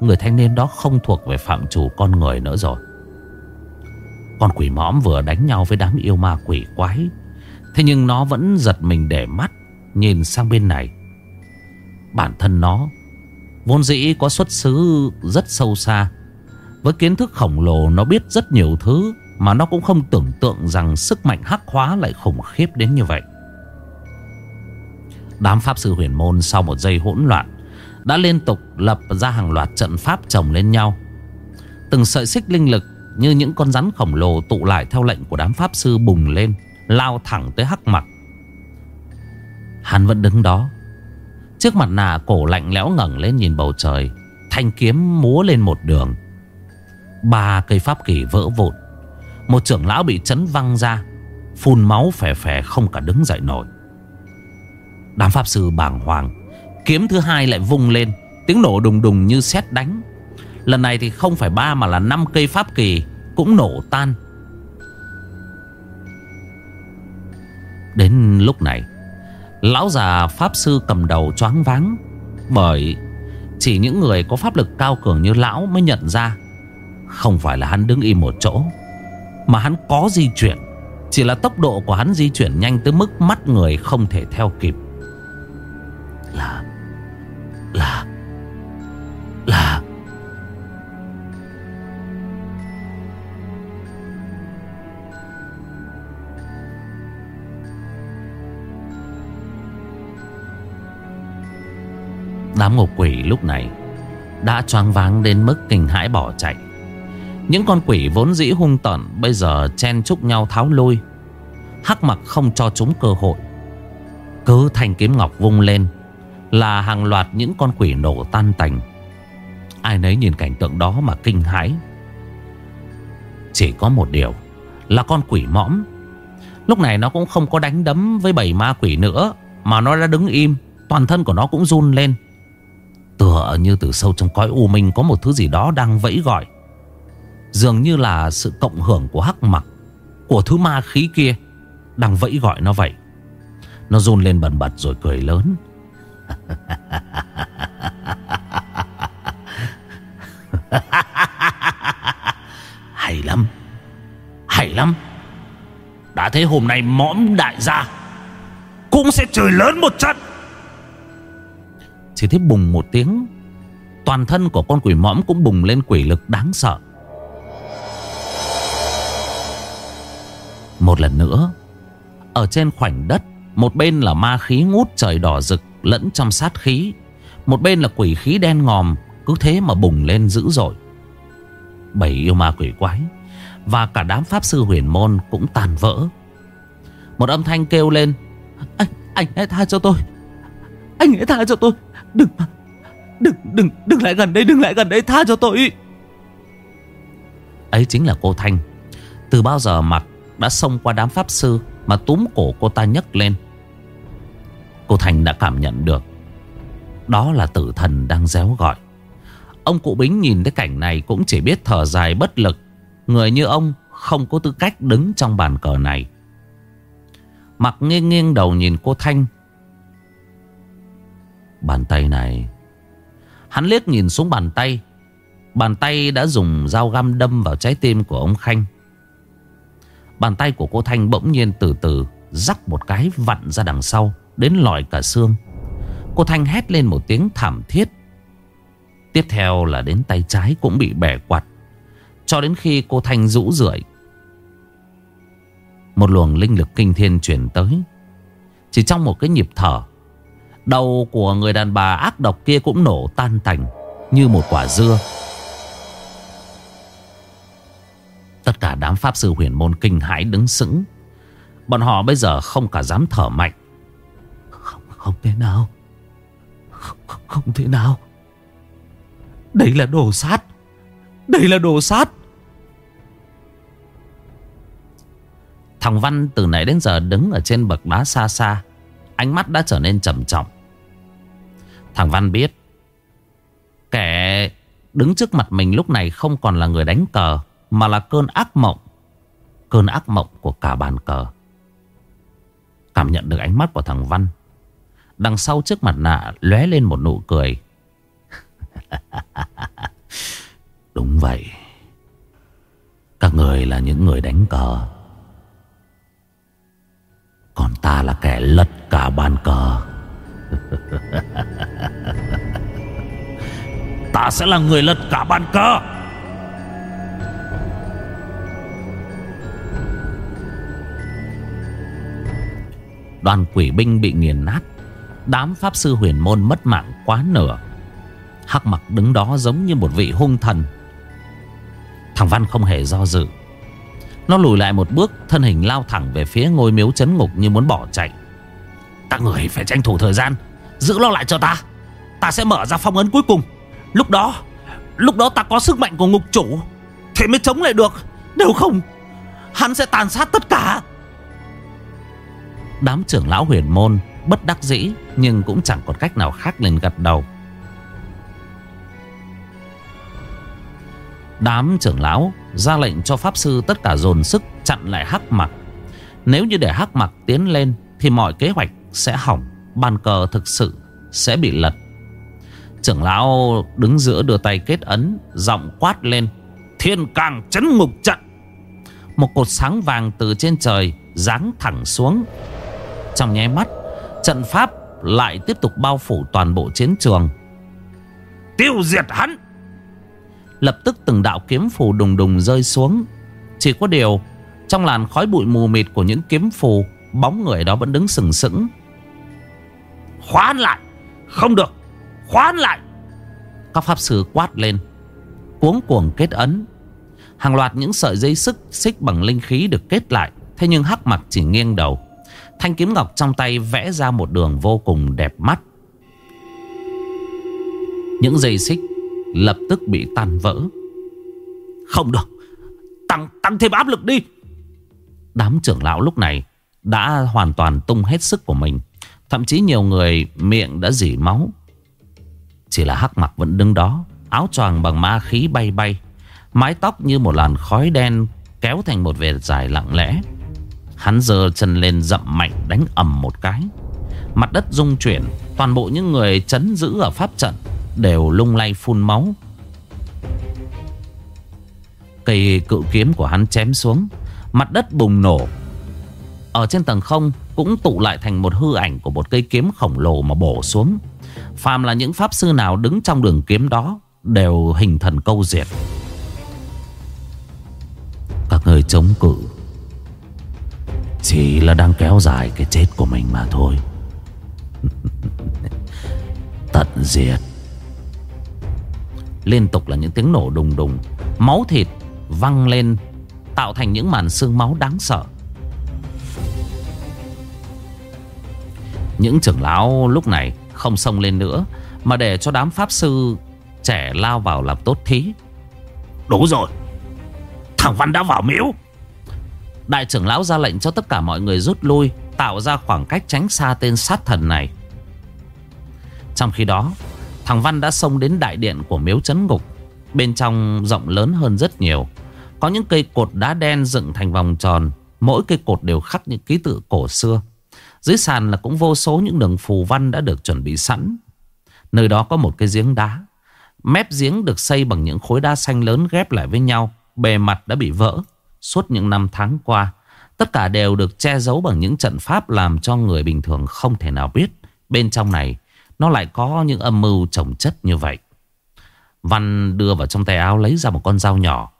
Người thanh niên đó không thuộc về phạm chủ con người nữa rồi. Con quỷ mõm vừa đánh nhau với đám yêu ma quỷ quái Thế nhưng nó vẫn giật mình để mắt Nhìn sang bên này. Bản thân nó Vốn dĩ có xuất xứ rất sâu xa. Với kiến thức khổng lồ, Nó biết rất nhiều thứ Mà nó cũng không tưởng tượng rằng Sức mạnh hắc hóa lại khủng khiếp đến như vậy. Đám pháp sư huyền môn Sau một giây hỗn loạn Đã liên tục lập ra hàng loạt trận pháp chồng lên nhau. Từng sợi xích linh lực Như những con rắn khổng lồ tụ lại theo lệnh của đám pháp sư bùng lên. Lao thẳng tới hắc mặt. Hắn vẫn đứng đó. Trước mặt nà cổ lạnh lẽo ngẩng lên nhìn bầu trời, Thanh kiếm múa lên một đường. Ba cây pháp kỳ vỡ vụn. Một trưởng lão bị chấn văng ra, Phun máu phè phè không cả đứng dậy nổi. Đám pháp sư bàng hoàng, Kiếm thứ hai lại vung lên, Tiếng nổ đùng đùng như sét đánh. Lần này thì không phải ba mà là năm cây pháp kỳ Cũng nổ tan. Đến lúc này. Lão già pháp sư cầm đầu choáng váng, Bởi Chỉ những người có pháp lực cao cường như lão mới nhận ra Không phải là hắn đứng im một chỗ, Mà hắn có di chuyển. Chỉ là tốc độ của hắn di chuyển nhanh tới mức mắt người không thể theo kịp. Là Là Là Đám ngục quỷ lúc này Đã choáng váng đến mức kinh hãi bỏ chạy. Những con quỷ vốn dĩ hung tợn Bây giờ chen chúc nhau tháo lui, Hắc mặc không cho chúng cơ hội. Cứ thanh kiếm ngọc vung lên Là hàng loạt những con quỷ nổ tan tành. Ai nấy nhìn cảnh tượng đó mà kinh hãi. Chỉ có một điều Là con quỷ mõm. Lúc này nó cũng không có đánh đấm với bảy ma quỷ nữa, Mà nó đã đứng im, Toàn thân của nó cũng run lên. Tựa như từ sâu trong cõi u minh Có một thứ gì đó đang vẫy gọi. Dường như là sự cộng hưởng của hắc mặc, Của thứ ma khí kia Đang vẫy gọi nó vậy. Nó run lên bần bật rồi cười lớn. [LAUGHS] Hay lắm Hay lắm. Đã thấy hôm nay mõm đại gia Cũng sẽ trời lớn một trận chỉ thấy bùng một tiếng. Toàn thân của con quỷ mõm cũng bùng lên quỷ lực đáng sợ. Một lần nữa Ở trên khoảnh đất Một bên là ma khí ngút trời đỏ rực Lẫn trong sát khí Một bên là quỷ khí đen ngòm Cứ thế mà bùng lên dữ dội. Bảy yêu ma quỷ quái Và cả đám pháp sư huyền môn cũng tàn vỡ. Một âm thanh kêu lên Anh, anh hãy tha cho tôi. Anh hãy tha cho tôi. Đừng Đừng đừng đừng lại gần đây, Đừng lại gần đây, tha cho tôi. Ấy chính là cô Thanh. Từ bao giờ mặc đã xông qua đám pháp sư Mà túm cổ cô ta nhấc lên? Cô Thanh đã cảm nhận được. Đó là tử thần đang réo gọi. Ông cụ Bính nhìn thấy cảnh này Cũng chỉ biết thở dài bất lực. Người như ông không có tư cách đứng trong bàn cờ này. Mặc nghiêng nghiêng đầu nhìn cô Thanh Bàn tay này. Hắn liếc nhìn xuống bàn tay. Bàn tay đã dùng dao găm đâm vào trái tim của ông Khanh. Bàn tay của cô Thanh bỗng nhiên từ từ Rắc một cái vặn ra đằng sau, Đến lòi cả xương. Cô Thanh hét lên một tiếng thảm thiết. Tiếp theo là đến tay trái cũng bị bẻ quạt. Cho đến khi cô Thanh rũ rượi, Một luồng linh lực kinh thiên chuyển tới. Chỉ trong một cái nhịp thở Đầu của người đàn bà ác độc kia cũng nổ tan tành Như một quả dưa. Tất cả đám pháp sư huyền môn kinh hãi đứng sững. Bọn họ bây giờ không cả dám thở mạnh. Không, không thể nào. Không, không, không thể nào. Đây là đồ sát. Đây là đồ sát. Thằng Văn từ nãy đến giờ đứng ở trên bậc đá xa xa. Ánh mắt đã trở nên trầm trọng. Thằng Văn biết. Kẻ đứng trước mặt mình lúc này không còn là người đánh cờ, Mà là cơn ác mộng. Cơn ác mộng của cả bàn cờ. Cảm nhận được ánh mắt của thằng Văn. Đằng sau trước mặt nạ lóe lên một nụ cười. [LAUGHS] Đúng vậy. Các người là những người đánh cờ. Còn ta là kẻ lật cả bàn cờ. [LAUGHS] Ta sẽ là người lật cả bàn cờ. Đoàn quỷ binh bị nghiền nát, Đám pháp sư huyền môn mất mạng quá nửa. Hắc mặc đứng đó giống như một vị hung thần. Thằng Văn không hề do dự. Nó lùi lại một bước, Thân hình lao thẳng về phía ngôi miếu chấn ngục Như muốn bỏ chạy. Các người phải tranh thủ thời gian. Giữ nó lại cho ta. Ta sẽ mở ra phong ấn cuối cùng. Lúc đó Lúc đó ta có sức mạnh của ngục chủ Thế mới chống lại được. Nếu không, Hắn sẽ tàn sát tất cả. Đám trưởng lão huyền môn Bất đắc dĩ, Nhưng cũng chẳng còn cách nào khác lên gật đầu. Đám trưởng lão ra lệnh cho pháp sư tất cả dồn sức chặn lại hắc mặc Nếu như để hắc mặc tiến lên, Thì mọi kế hoạch sẽ hỏng, Bàn cờ thực sự sẽ bị lật. Trưởng lão đứng giữa đưa tay kết ấn, Giọng quát lên, Thiên càng chấn ngục trận! Một cột sáng vàng từ trên trời Giáng thẳng xuống. Trong nháy mắt, Trận pháp lại tiếp tục bao phủ toàn bộ chiến trường. Tiêu diệt hắn! Lập tức từng đạo kiếm phù đùng đùng rơi xuống. Chỉ có điều, Trong làn khói bụi mù mịt của những kiếm phù Bóng người đó vẫn đứng sừng sững. Khoan lại. Không được. Khoan lại. Các pháp sư quát lên. Cuống cuồng kết ấn. Hàng loạt những sợi dây sức xích bằng linh khí được kết lại. Thế nhưng hắc mặt chỉ nghiêng đầu. Thanh kiếm ngọc trong tay vẽ ra một đường vô cùng đẹp mắt. Những dây xích lập tức bị tan vỡ. Không được. Tăng, tăng thêm áp lực đi. Đám trưởng lão lúc này đã hoàn toàn tung hết sức của mình. Thậm chí nhiều người miệng đã dỉ máu. Chỉ là hắc mặc vẫn đứng đó, Áo choàng bằng ma khí bay bay. Mái tóc như một làn khói đen Kéo thành một vệt dài lặng lẽ. Hắn giơ chân lên dậm mạnh đánh ầm một cái. Mặt đất rung chuyển, Toàn bộ những người chấn giữ ở pháp trận Đều lung lay phun máu. Cây cự kiếm của hắn chém xuống, Mặt đất bùng nổ. Ở trên tầng không Cũng tụ lại thành một hư ảnh Của một cây kiếm khổng lồ mà bổ xuống. Phàm là những pháp sư nào đứng trong đường kiếm đó Đều hình thần câu diệt. Các người chống cự. Chỉ là đang kéo dài cái chết của mình mà thôi. [LAUGHS] Tận diệt. Liên tục là những tiếng nổ đùng đùng. Máu thịt văng lên, Tạo thành những màn xương máu đáng sợ. Những trưởng lão lúc này không xông lên nữa Mà để cho đám pháp sư trẻ lao vào làm tốt thí. Đủ rồi. Thằng Văn đã vào miếu. Đại trưởng lão ra lệnh cho tất cả mọi người rút lui Tạo ra khoảng cách tránh xa tên sát thần này. Trong khi đó Thằng Văn đã xông đến đại điện của miếu chấn ngục Bên trong rộng lớn hơn rất nhiều. Có những cây cột đá đen dựng thành vòng tròn Mỗi cây cột đều khắc những ký tự cổ xưa dưới sàn là cũng vô số những đường phù văn đã được chuẩn bị sẵn. Nơi đó có một cái giếng đá. Mép giếng được xây bằng những khối đá xanh lớn ghép lại với nhau. Bề mặt đã bị vỡ. Suốt những năm tháng qua, Tất cả đều được che giấu bằng những trận pháp Làm cho người bình thường không thể nào biết. Bên trong này, Nó lại có những âm mưu trồng chất như vậy. Văn đưa vào trong tay áo lấy ra một con dao nhỏ.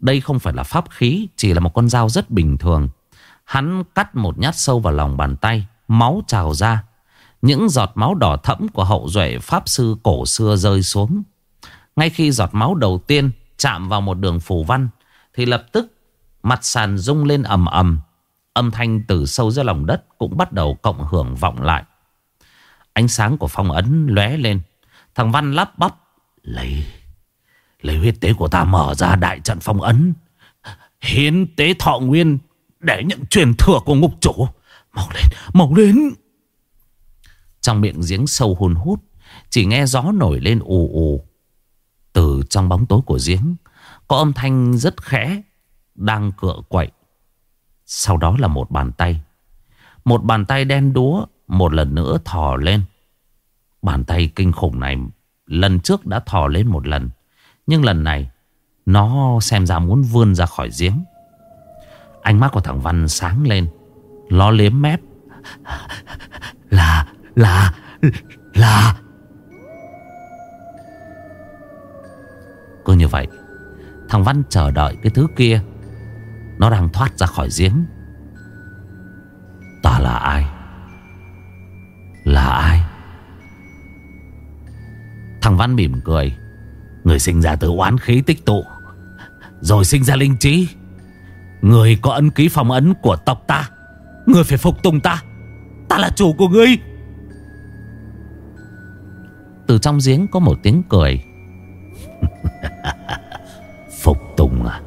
Đây không phải là pháp khí, Chỉ là một con dao rất bình thường. Hắn cắt một nhát sâu vào lòng bàn tay, Máu trào ra. Những giọt máu đỏ thẫm của hậu duệ Pháp sư cổ xưa rơi xuống. Ngay khi giọt máu đầu tiên Chạm vào một đường phù văn, Thì lập tức mặt sàn rung lên ầm ầm. Âm thanh từ sâu dưới lòng đất Cũng bắt đầu cộng hưởng vọng lại. Ánh sáng của phong ấn lóe lên. Thằng Văn lắp bắp, Lấy Lấy huyết tế của ta mở ra đại trận phong ấn. Hiến tế thọ nguyên để nhận truyền thừa của ngục chủ. Mau lên, mau lên. Trong miệng giếng sâu hồn hút Chỉ nghe gió nổi lên ù ù. Từ trong bóng tối của giếng Có âm thanh rất khẽ Đang cựa quậy. Sau đó là một bàn tay. Một bàn tay đen đúa Một lần nữa thò lên. Bàn tay kinh khủng này Lần trước đã thò lên một lần. Nhưng lần này Nó xem ra muốn vươn ra khỏi giếng. Ánh mắt của thằng Văn sáng lên Nó liếm mép. Là Là Là. Cứ như vậy, Thằng Văn chờ đợi cái thứ kia. Nó đang thoát ra khỏi giếng. Ta là ai? Là ai? Thằng Văn mỉm cười. Người sinh ra từ oán khí tích tụ, Rồi sinh ra linh trí. Người có ấn ký phong ấn của tộc ta Người phải phục tùng ta. Ta là chủ của ngươi. Từ trong giếng có một tiếng cười. [LAUGHS] Phục tùng à?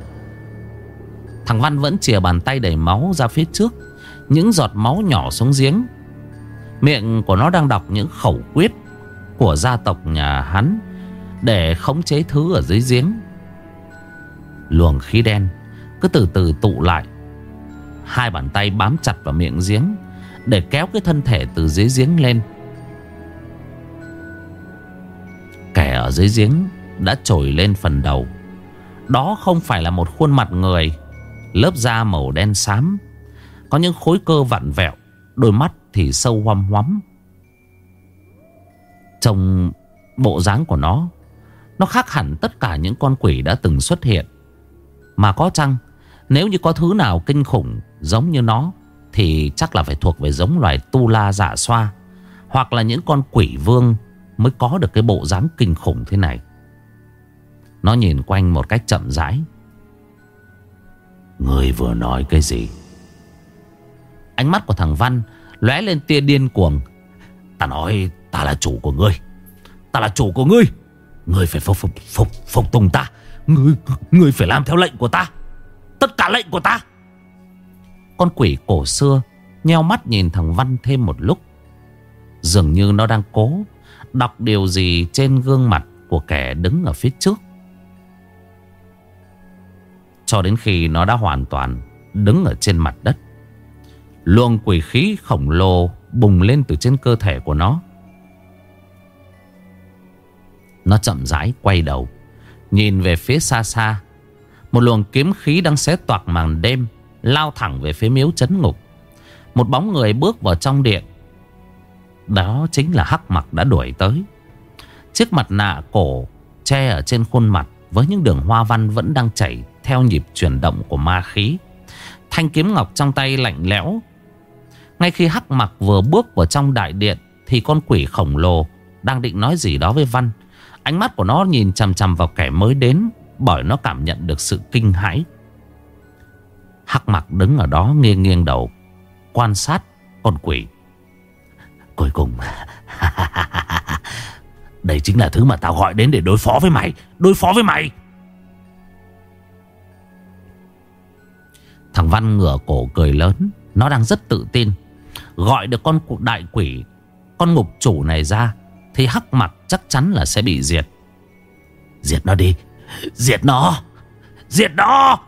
Thằng Văn vẫn chìa bàn tay đầy máu ra phía trước Những giọt máu nhỏ xuống giếng. Miệng của nó đang đọc những khẩu quyết Của gia tộc nhà hắn Để khống chế thứ ở dưới giếng. Luồng khí đen cứ từ từ tụ lại. Hai bàn tay bám chặt vào miệng giếng Để kéo cái thân thể từ dưới giếng lên. Kẻ ở dưới giếng đã trồi lên phần đầu. Đó không phải là một khuôn mặt người, Lớp da màu đen xám, Có những khối cơ vặn vẹo, Đôi mắt thì sâu hoăm hoắm. Trong bộ dáng của nó Nó khác hẳn tất cả những con quỷ đã từng xuất hiện. Mà có chăng nếu như có thứ nào kinh khủng giống như nó Thì chắc là phải thuộc về giống loài tu la dạ xoa Hoặc là những con quỷ vương Mới có được cái bộ dáng kinh khủng thế này. Nó nhìn quanh một cách chậm rãi. Người vừa nói cái gì? Ánh mắt của thằng Văn lóe lên tia điên cuồng. Ta nói ta là chủ của ngươi. Ta là chủ của ngươi. Ngươi phải phục phục phục phục tùng ta. Ngươi ngươi phải làm theo lệnh của ta Tất cả lệnh của ta. Con quỷ cổ xưa Nheo mắt nhìn thằng Văn thêm một lúc. Dường như nó đang cố Đọc điều gì trên gương mặt Của kẻ đứng ở phía trước. Cho đến khi nó đã hoàn toàn Đứng ở trên mặt đất, Luồng quỷ khí khổng lồ Bùng lên từ trên cơ thể của nó. Nó chậm rãi quay đầu, Nhìn về phía xa xa một luồng kiếm khí đang xé toạc màn đêm, Lao thẳng về phía miếu chấn ngục. Một bóng người bước vào trong điện. Đó chính là Hắc Mặc đã đuổi tới. Chiếc mặt nạ cổ Che ở trên khuôn mặt Với những đường hoa văn vẫn đang chảy Theo nhịp chuyển động của ma khí. Thanh kiếm ngọc trong tay lạnh lẽo. Ngay khi Hắc Mặc vừa bước vào trong đại điện Thì con quỷ khổng lồ Đang định nói gì đó với Văn. Ánh mắt của nó nhìn chằm chằm vào kẻ mới đến bởi nó cảm nhận được sự kinh hãi. Hắc mặc đứng ở đó nghiêng nghiêng đầu, Quan sát con quỷ. Cuối cùng, [LAUGHS] Đây chính là thứ mà tao gọi đến để đối phó với mày, Đối phó với mày. Thằng Văn ngửa cổ cười lớn, Nó đang rất tự tin. Gọi được con đại quỷ, Con ngục chủ này ra, Thì hắc mặc chắc chắn là sẽ bị diệt. Diệt nó đi Diệt nó. Diệt nó.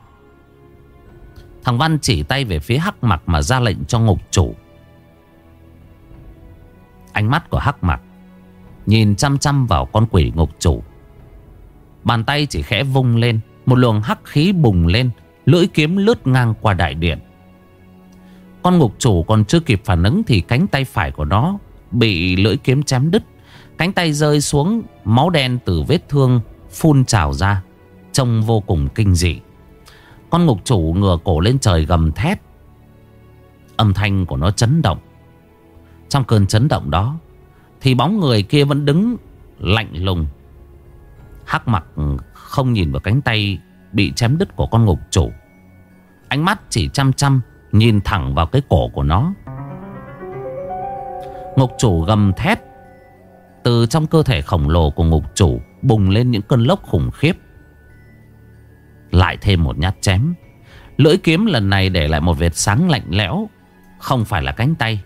Thằng Văn chỉ tay về phía hắc mặc mà ra lệnh cho ngục chủ. Ánh mắt của hắc mặc Nhìn chăm chăm vào con quỷ ngục chủ. Bàn tay chỉ khẽ vung lên, Một luồng hắc khí bùng lên, Lưỡi kiếm lướt ngang qua đại điện. Con ngục chủ còn chưa kịp phản ứng Thì cánh tay phải của nó Bị lưỡi kiếm chém đứt. Cánh tay rơi xuống, Máu đen từ vết thương phun trào ra, Trông vô cùng kinh dị. Con ngục chủ ngửa cổ lên trời gầm thét. Âm thanh của nó chấn động. Trong cơn chấn động đó, Thì bóng người kia vẫn đứng lạnh lùng. Hắc mặt không nhìn vào cánh tay Bị chém đứt của con ngục chủ. Ánh mắt chỉ chăm chăm Nhìn thẳng vào cái cổ của nó. Ngục chủ gầm thét. Từ trong cơ thể khổng lồ của ngục chủ Bùng lên những cơn lốc khủng khiếp. Lại thêm một nhát chém. Lưỡi kiếm lần này để lại một vệt sáng lạnh lẽo. Không phải là cánh tay,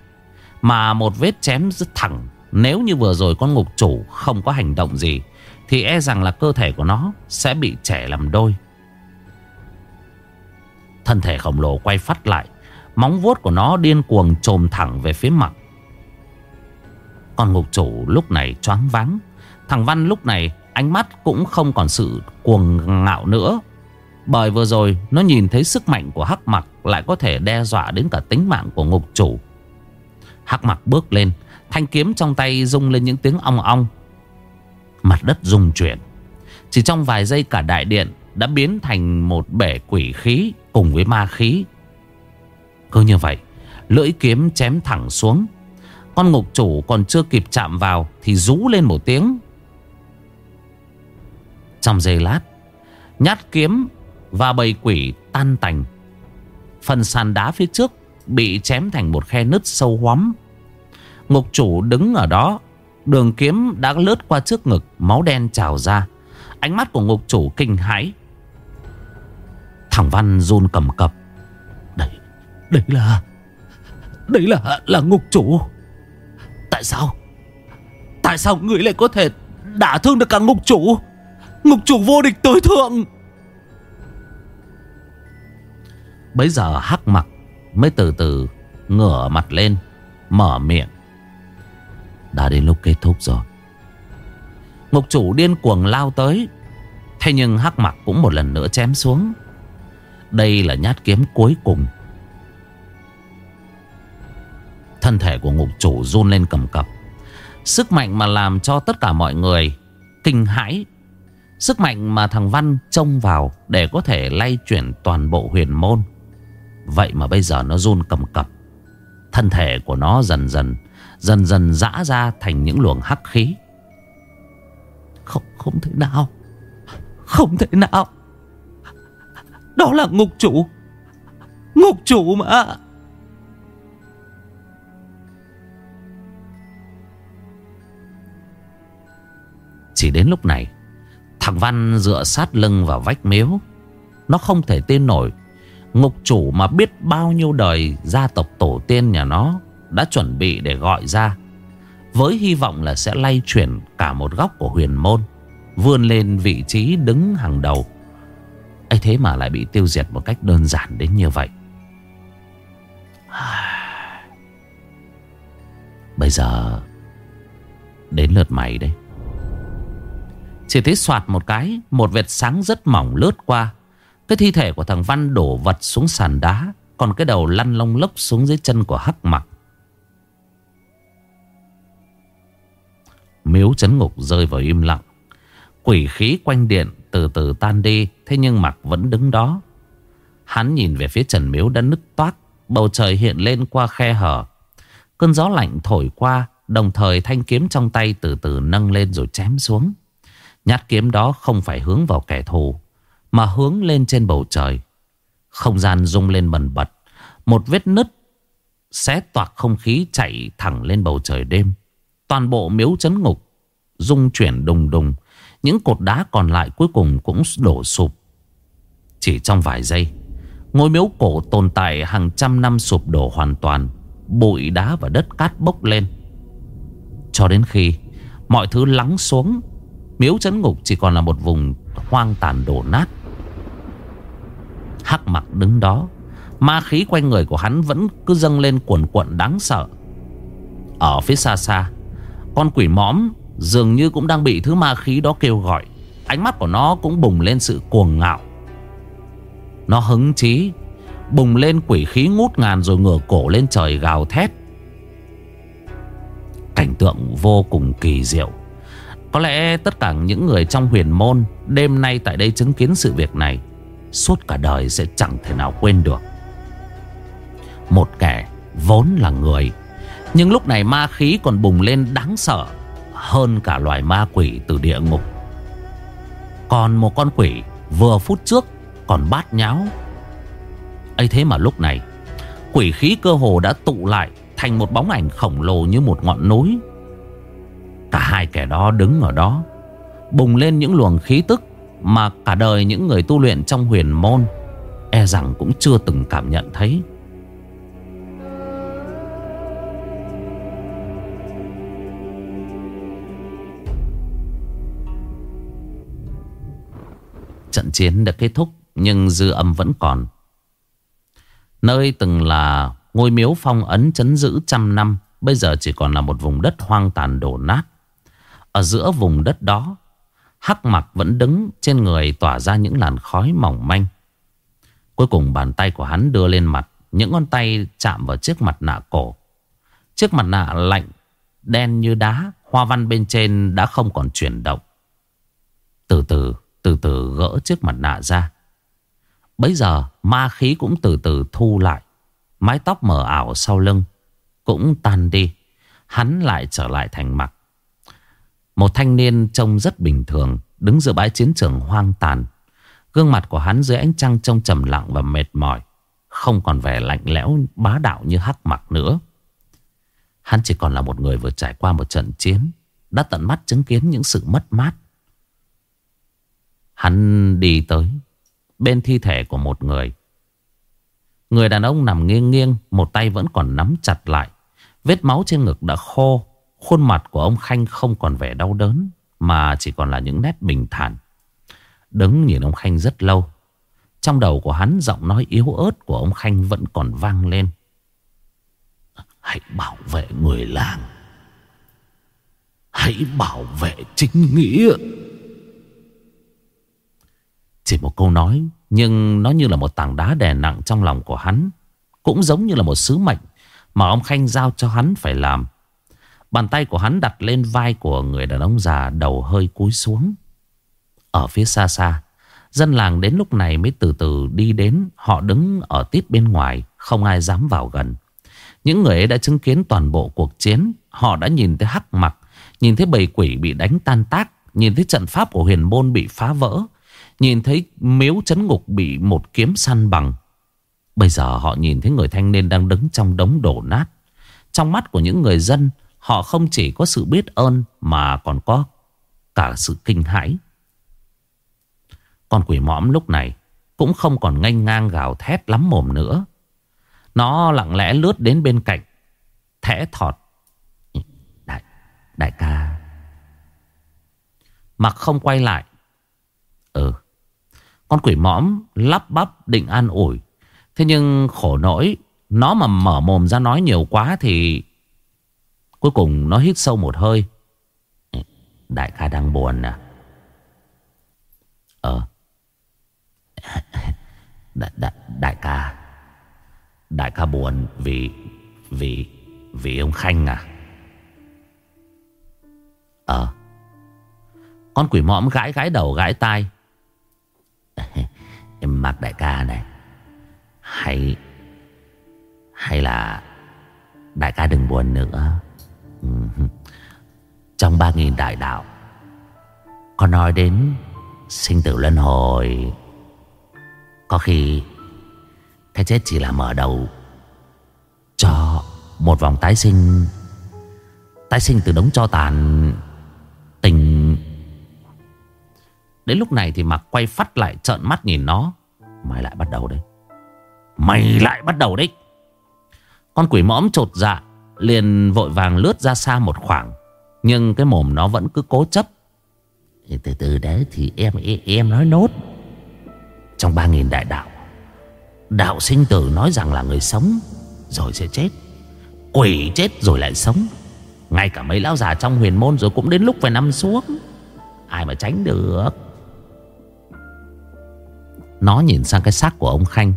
Mà một vết chém rất thẳng. Nếu như vừa rồi con ngục chủ không có hành động gì, Thì e rằng là cơ thể của nó sẽ bị trẻ làm đôi. Thân thể khổng lồ quay phát lại, Móng vuốt của nó điên cuồng trồm thẳng về phía mặt. Con ngục chủ lúc này choáng váng. Thằng Văn lúc này ánh mắt cũng không còn sự cuồng ngạo nữa. Bởi vừa rồi, nó nhìn thấy sức mạnh của hắc mặc Lại có thể đe dọa đến cả tính mạng của ngục chủ. Hắc mặc bước lên, Thanh kiếm trong tay rung lên những tiếng ong ong. Mặt đất rung chuyển. Chỉ trong vài giây cả đại điện Đã biến thành một bể quỷ khí Cùng với ma khí. Cứ như vậy, Lưỡi kiếm chém thẳng xuống. Con ngục chủ còn chưa kịp chạm vào Thì rú lên một tiếng trong giây lát, Nhát kiếm Và bầy quỷ tan tành. Phần sàn đá phía trước Bị chém thành một khe nứt sâu hoắm. Ngục chủ đứng ở đó, Đường kiếm đã lướt qua trước ngực, Máu đen trào ra. Ánh mắt của ngục chủ kinh hãi. Thằng Văn run cầm cập. Đây là Đây là là ngục chủ. Tại sao? Tại sao người lại có thể Đả thương được cả ngục chủ? Ngục chủ vô địch tối thượng. Bây giờ hắc mặt Mới từ từ ngửa mặt lên, Mở miệng. Đã đến lúc kết thúc rồi. Ngục chủ điên cuồng lao tới. Thế nhưng hắc mặt cũng một lần nữa chém xuống. Đây là nhát kiếm cuối cùng. Thân thể của ngục chủ run lên cầm cập. Sức mạnh mà làm cho tất cả mọi người kinh hãi. Sức mạnh mà thằng Văn trông vào để có thể lay chuyển toàn bộ huyền môn. Vậy mà bây giờ nó run cầm cập. Thân thể của nó dần dần Dần dần dã ra thành những luồng hắc khí. Không, không thể nào. Không thể nào. Đó là ngục chủ. Ngục chủ mà. Chỉ đến lúc này Thằng Văn dựa sát lưng vào vách miếu. Nó không thể tin nổi, Ngục chủ mà biết bao nhiêu đời Gia tộc tổ tiên nhà nó Đã chuẩn bị để gọi ra, Với hy vọng là sẽ lay chuyển Cả một góc của huyền môn, Vươn lên vị trí đứng hàng đầu. Ấy thế mà lại bị tiêu diệt một cách đơn giản đến như vậy. [SIGHS] Bây giờ, Đến lượt mày đấy chỉ thấy soạt một cái, Một vệt sáng rất mỏng lướt qua. Cái thi thể của thằng Văn đổ vật xuống sàn đá, Còn cái đầu lăn lông lốc xuống dưới chân của hắc mặc. Miếu chấn ngục rơi vào im lặng. Quỷ khí quanh điện từ từ tan đi, Thế nhưng mặc vẫn đứng đó. Hắn nhìn về phía trần miếu đã nứt toát Bầu trời hiện lên qua khe hở. Cơn gió lạnh thổi qua, Đồng thời thanh kiếm trong tay từ từ nâng lên rồi chém xuống. Nhát kiếm đó không phải hướng vào kẻ thù, Mà hướng lên trên bầu trời. Không gian rung lên bần bật, Một vết nứt Xé toạc không khí chạy thẳng lên bầu trời đêm. Toàn bộ miếu chấn ngục Rung chuyển đùng đùng, Những cột đá còn lại cuối cùng cũng đổ sụp. Chỉ trong vài giây, Ngôi miếu cổ tồn tại hàng trăm năm sụp đổ hoàn toàn, Bụi đá và đất cát bốc lên. Cho đến khi Mọi thứ lắng xuống Miếu chấn ngục chỉ còn là một vùng hoang tàn đổ nát. Hắc mặc đứng đó, Ma khí quanh người của hắn vẫn cứ dâng lên cuộn cuộn đáng sợ. Ở phía xa xa, Con quỷ mõm dường như cũng đang bị thứ ma khí đó kêu gọi. Ánh mắt của nó cũng bùng lên sự cuồng ngạo. Nó hứng chí Bùng lên quỷ khí ngút ngàn rồi ngửa cổ lên trời gào thét. Cảnh tượng vô cùng kỳ diệu có lẽ tất cả những người trong huyền môn Đêm nay tại đây chứng kiến sự việc này, Suốt cả đời sẽ chẳng thể nào quên được. Một kẻ vốn là người, Nhưng lúc này ma khí còn bùng lên đáng sợ Hơn cả loài ma quỷ từ địa ngục. Còn một con quỷ vừa phút trước còn bát nháo. Ấy thế mà lúc này, Quỷ khí cơ hồ đã tụ lại Thành một bóng ảnh khổng lồ như một ngọn núi. Cả hai kẻ đó đứng ở đó, Bùng lên những luồng khí tức Mà cả đời những người tu luyện trong huyền môn E rằng cũng chưa từng cảm nhận thấy. Trận chiến đã kết thúc, Nhưng dư âm vẫn còn. Nơi từng là ngôi miếu phong ấn chấn giữ trăm năm, Bây giờ chỉ còn là một vùng đất hoang tàn đổ nát. Ở giữa vùng đất đó, Hắc mặc vẫn đứng trên người tỏa ra những làn khói mỏng manh. Cuối cùng bàn tay của hắn đưa lên mặt, Những ngón tay chạm vào chiếc mặt nạ cổ. Chiếc mặt nạ lạnh, Đen như đá, Hoa văn bên trên đã không còn chuyển động. Từ từ Từ từ gỡ chiếc mặt nạ ra. Bây giờ, ma khí cũng từ từ thu lại. Mái tóc mờ ảo sau lưng Cũng tan đi. Hắn lại trở lại thành mặt. Một thanh niên trông rất bình thường, Đứng giữa bãi chiến trường hoang tàn. Gương mặt của hắn dưới ánh trăng trông trầm lặng và mệt mỏi, Không còn vẻ lạnh lẽo, bá đạo như hắc mặc nữa. Hắn chỉ còn là một người vừa trải qua một trận chiến, Đã tận mắt chứng kiến những sự mất mát. Hắn đi tới Bên thi thể của một người. Người đàn ông nằm nghiêng nghiêng, Một tay vẫn còn nắm chặt lại, Vết máu trên ngực đã khô. Khuôn mặt của ông Khanh không còn vẻ đau đớn, Mà chỉ còn là những nét bình thản. Đứng nhìn ông Khanh rất lâu, Trong đầu của hắn giọng nói yếu ớt của ông Khanh vẫn còn vang lên. Hãy bảo vệ người làng. Hãy bảo vệ chính nghĩa. Chỉ một câu nói, Nhưng nó như là một tảng đá đè nặng trong lòng của hắn, Cũng giống như là một sứ mệnh Mà ông Khanh giao cho hắn phải làm. Bàn tay của hắn đặt lên vai của người đàn ông già, Đầu hơi cúi xuống. Ở phía xa xa, Dân làng đến lúc này mới từ từ đi đến. Họ đứng ở tít bên ngoài, Không ai dám vào gần. Những người ấy đã chứng kiến toàn bộ cuộc chiến. Họ đã nhìn thấy hắc mặc, Nhìn thấy bầy quỷ bị đánh tan tác, Nhìn thấy trận pháp của huyền môn bị phá vỡ, Nhìn thấy miếu chấn ngục bị một kiếm săn bằng. Bây giờ họ nhìn thấy người thanh niên đang đứng trong đống đổ nát. Trong mắt của những người dân Họ không chỉ có sự biết ơn Mà còn có cả sự kinh hãi. Con quỷ mõm lúc này Cũng không còn nganh ngang gào thét lắm mồm nữa. Nó lặng lẽ lướt đến bên cạnh Thẽ thọt. Đại, đại ca. Mặc không quay lại. Ừ Con quỷ mõm lắp bắp định an ủi. Thế nhưng khổ nỗi Nó mà mở mồm ra nói nhiều quá thì Cuối cùng nó hít sâu một hơi. Đại ca đang buồn à? Ờ. [LAUGHS] Đại, đại, đại ca. Đại ca buồn vì Vì Vì ông Khanh à? Ờ. Con quỷ mõm gãi gãi đầu gãi tai. [LAUGHS] Em mặc đại ca này. Hay Hay là Đại ca đừng buồn nữa. [LAUGHS] Trong ba nghìn đại đạo, Có nói đến Sinh tử luân hồi. Có khi, Cái chết chỉ là mở đầu Cho Một vòng tái sinh. Tái sinh từ đống cho tàn, Tình. Đến lúc này thì mặc quay phát lại trợn mắt nhìn nó, Mày lại bắt đầu đấy. Mày lại bắt đầu đấy. Con quỷ mõm trột dạ Liền vội vàng lướt ra xa một khoảng, Nhưng cái mồm nó vẫn cứ cố chấp. Từ từ đấy thì em em nói nốt. Trong ba nghìn đại đạo Đạo sinh tử nói rằng là người sống Rồi sẽ chết, Quỷ chết rồi lại sống. Ngay cả mấy lão già trong huyền môn rồi cũng đến lúc phải nằm xuống, Ai mà tránh được? Nó nhìn sang cái xác của ông Khanh,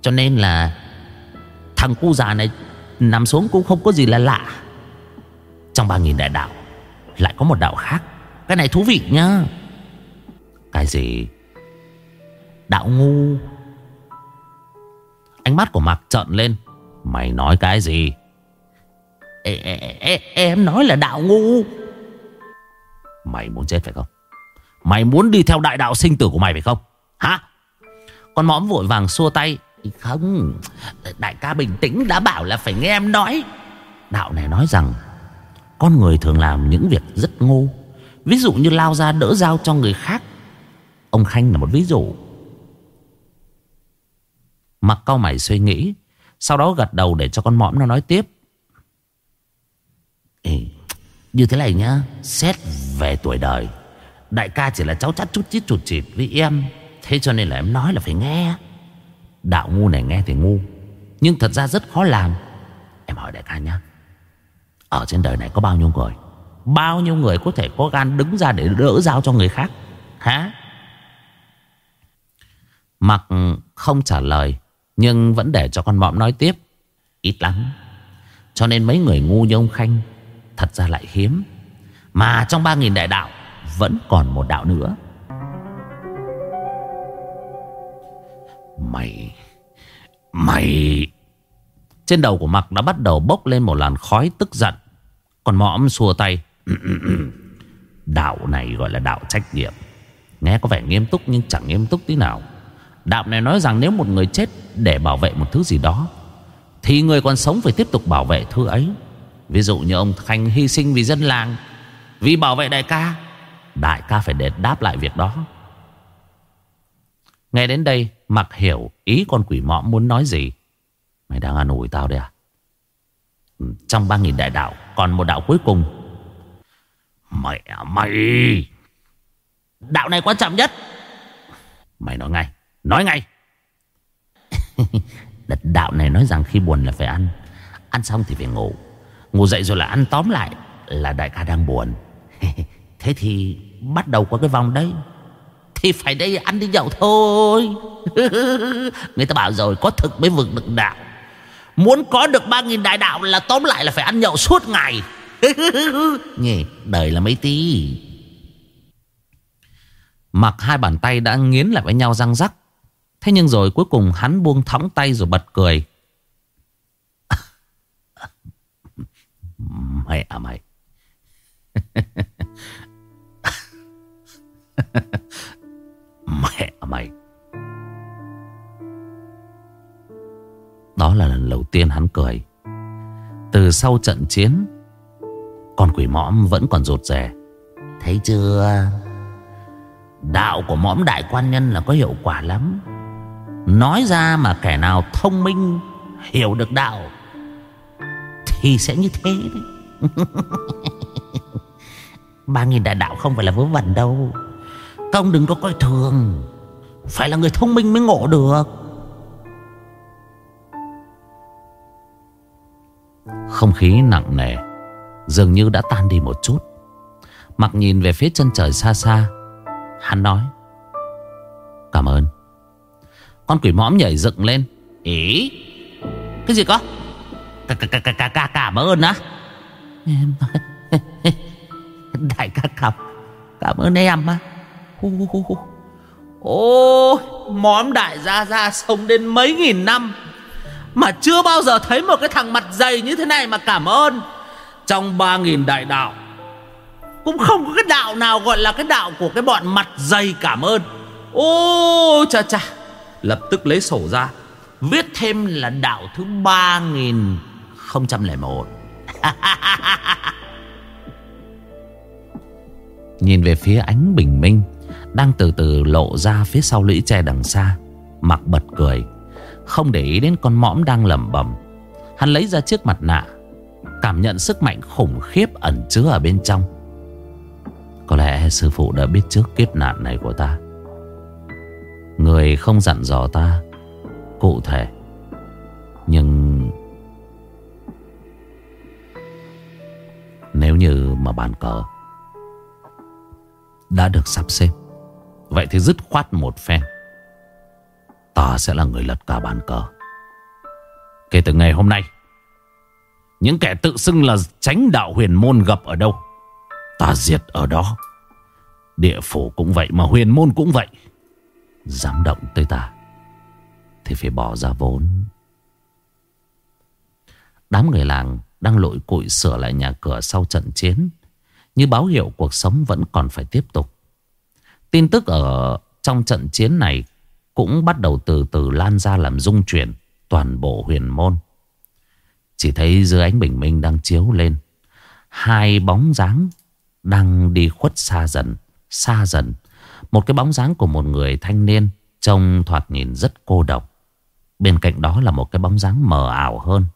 Cho nên là Thằng cu già này Nằm xuống cũng không có gì là lạ. Trong ba nghìn đại đạo Lại có một đạo khác. Cái này thú vị nhá. Cái gì? Đạo ngu. Ánh mắt của Mạc trợn lên. Mày nói cái gì? Ê, ê, ê, Em nói là đạo ngu. Mày muốn chết phải không? Mày muốn đi theo đại đạo sinh tử của mày phải không? Hả? Con mõm vội vàng xua tay. Không Đại ca bình tĩnh đã bảo là phải nghe em nói. Đạo này nói rằng Con người thường làm những việc rất ngu. Ví dụ như lao ra đỡ dao cho người khác. Ông Khanh là một ví dụ. Mặc cao mày suy nghĩ Sau đó gật đầu để cho con mõm nó nói tiếp. Ê, Như thế này nhá Xét về tuổi đời Đại ca chỉ là cháu chắt chút chít chụt chịt với em. Thế cho nên là em nói là phải nghe. Đạo ngu này nghe thì ngu, Nhưng thật ra rất khó làm. Em hỏi đại ca nhá, Ở trên đời này có bao nhiêu người? Bao nhiêu người có thể có gan đứng ra để đỡ dao cho người khác? Hả? Mặc không trả lời, Nhưng vẫn để cho con mõm nói tiếp. Ít lắm, Cho nên mấy người ngu như ông Khanh Thật ra lại hiếm. Mà trong ba nghìn đại đạo Vẫn còn một đạo nữa. Mày Mày. Trên đầu của Mặc đã bắt đầu bốc lên một làn khói tức giận. Còn mõm xua tay. [CLEARS THROAT] Đạo này gọi là đạo trách nhiệm. Nghe có vẻ nghiêm túc nhưng chẳng nghiêm túc tí nào. Đạo này nói rằng nếu một người chết để bảo vệ một thứ gì đó, Thì người còn sống phải tiếp tục bảo vệ thứ ấy. Ví dụ như ông Khanh hy sinh vì dân làng, Vì bảo vệ đại ca Đại ca phải để đáp lại việc đó. Nghe đến đây Mặc hiểu ý con quỷ mõm muốn nói gì. Mày đang ăn ủi tao đấy à? Ừ, trong ba nghìn đại đạo, Còn một đạo cuối cùng. Mẹ, mày! Đạo này quan trọng nhất! Mày nói ngay Nói ngay! [LAUGHS] Đạo này nói rằng khi buồn là phải ăn. Ăn xong thì phải ngủ. Ngủ dậy rồi là ăn tóm lại, Là đại ca đang buồn. [LAUGHS] Thế thì bắt đầu qua cái vòng đấy. Thì phải đây ăn đi nhậu thôi. [LAUGHS] Người ta bảo rồi, Có thực mới vực được đạo. Muốn có được ba nghìn đại đạo là tóm lại là phải ăn nhậu suốt ngày. [LAUGHS] Nhỉ đời là mấy tí. Mặc hai bàn tay đã nghiến lại với nhau răng rắc. Thế nhưng rồi cuối cùng hắn buông thõng tay rồi bật cười. [LAUGHS] Mẹ à mày. Mẹ mày. Đó là lần đầu tiên hắn cười. Từ sau trận chiến, con quỷ mõm vẫn còn rụt rè. Thấy chưa? Đạo của mõm đại quan nhân là có hiệu quả lắm. Nói ra mà kẻ nào thông minh Hiểu được đạo Thì sẽ như thế đấy [LAUGHS] Ba nghìn đại đạo không phải là vớ vẩn đâu Công đừng có coi thường. Phải là người thông minh mới ngộ được. Không khí nặng nề Dường như đã tan đi một chút. Mặc nhìn về phía chân trời xa xa, Hắn nói, Cảm ơn. Con quỷ mõm nhảy dựng lên. Ý? Cái gì có? Cảm ơn á. [LAUGHS] Đại ca cảm Cảm ơn em á. Ô Móm đại gia gia sống đến mấy nghìn năm Mà chưa bao giờ thấy một cái thằng mặt dày như thế này mà cảm ơn. Trong ba nghìn đại đạo Cũng không có cái đạo nào gọi là cái đạo của cái bọn mặt dày cảm ơn. Ô cha cha, Lập tức lấy sổ ra Viết thêm là đạo thứ 3001 [LAUGHS] Nhìn về phía ánh bình minh đang từ từ lộ ra phía sau lũy tre đằng xa, Mặc bật cười, Không để ý đến con mõm đang lẩm bẩm. Hắn lấy ra chiếc mặt nạ, Cảm nhận sức mạnh khủng khiếp ẩn chứa ở bên trong. Có lẽ sư phụ đã biết trước kiếp nạn này của ta. Người không dặn dò ta, Cụ thể. Nhưng Nếu như mà bàn cờ, Đã được sắp xếp Vậy thì dứt khoát một phen. Ta sẽ là người lật cả bàn cờ. Kể từ ngày hôm nay, Những kẻ tự xưng là tránh đạo huyền môn gặp ở đâu, Ta diệt ở đó. Địa phủ cũng vậy mà huyền môn cũng vậy. Dám động tới ta, Thì phải bỏ ra vốn. Đám người làng đang lội cụi sửa lại nhà cửa sau trận chiến. Như báo hiệu cuộc sống vẫn còn phải tiếp tục. Tin tức ở trong trận chiến này Cũng bắt đầu từ từ lan ra làm rung chuyển Toàn bộ huyền môn. Chỉ thấy dưới ánh bình minh đang chiếu lên, Hai bóng dáng đang đi khuất xa dần Xa dần. Một cái bóng dáng của một người thanh niên Trông thoạt nhìn rất cô độc. Bên cạnh đó là một cái bóng dáng mờ ảo hơn.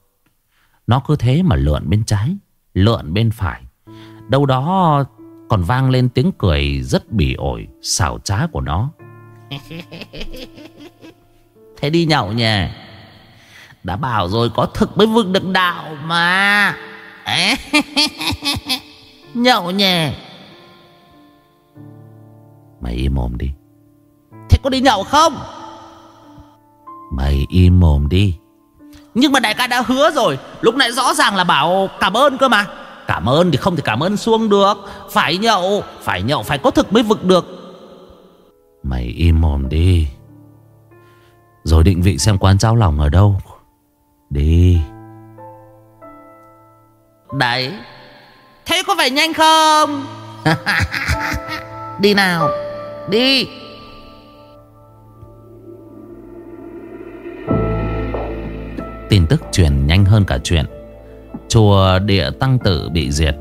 Nó cứ thế mà lượn bên trái, Lượn bên phải. Đâu đó còn vang lên tiếng cười rất bỉ ổi Xảo trá của nó. [LAUGHS] Thế đi nhậu nhỉ Đã bảo rồi có thực mới vực được đạo mà. [LAUGHS] Nhậu nhỉ Mày im mồm đi. Thế có đi nhậu không? Mày im mồm đi. Nhưng mà đại ca đã hứa rồi Lúc nãy rõ ràng là bảo cảm ơn cơ mà Cảm ơn thì không thể cảm ơn xuông được. Phải nhậu Phải nhậu phải có thực mới vực được. Mày im mồm đi. Rồi định vị xem quán cháo lòng ở đâu. Đi. Đấy. Thế có phải nhanh không? [LAUGHS] Đi nào. Đi. Tin tức truyền nhanh hơn cả chuyện Chùa địa tăng tự bị diệt.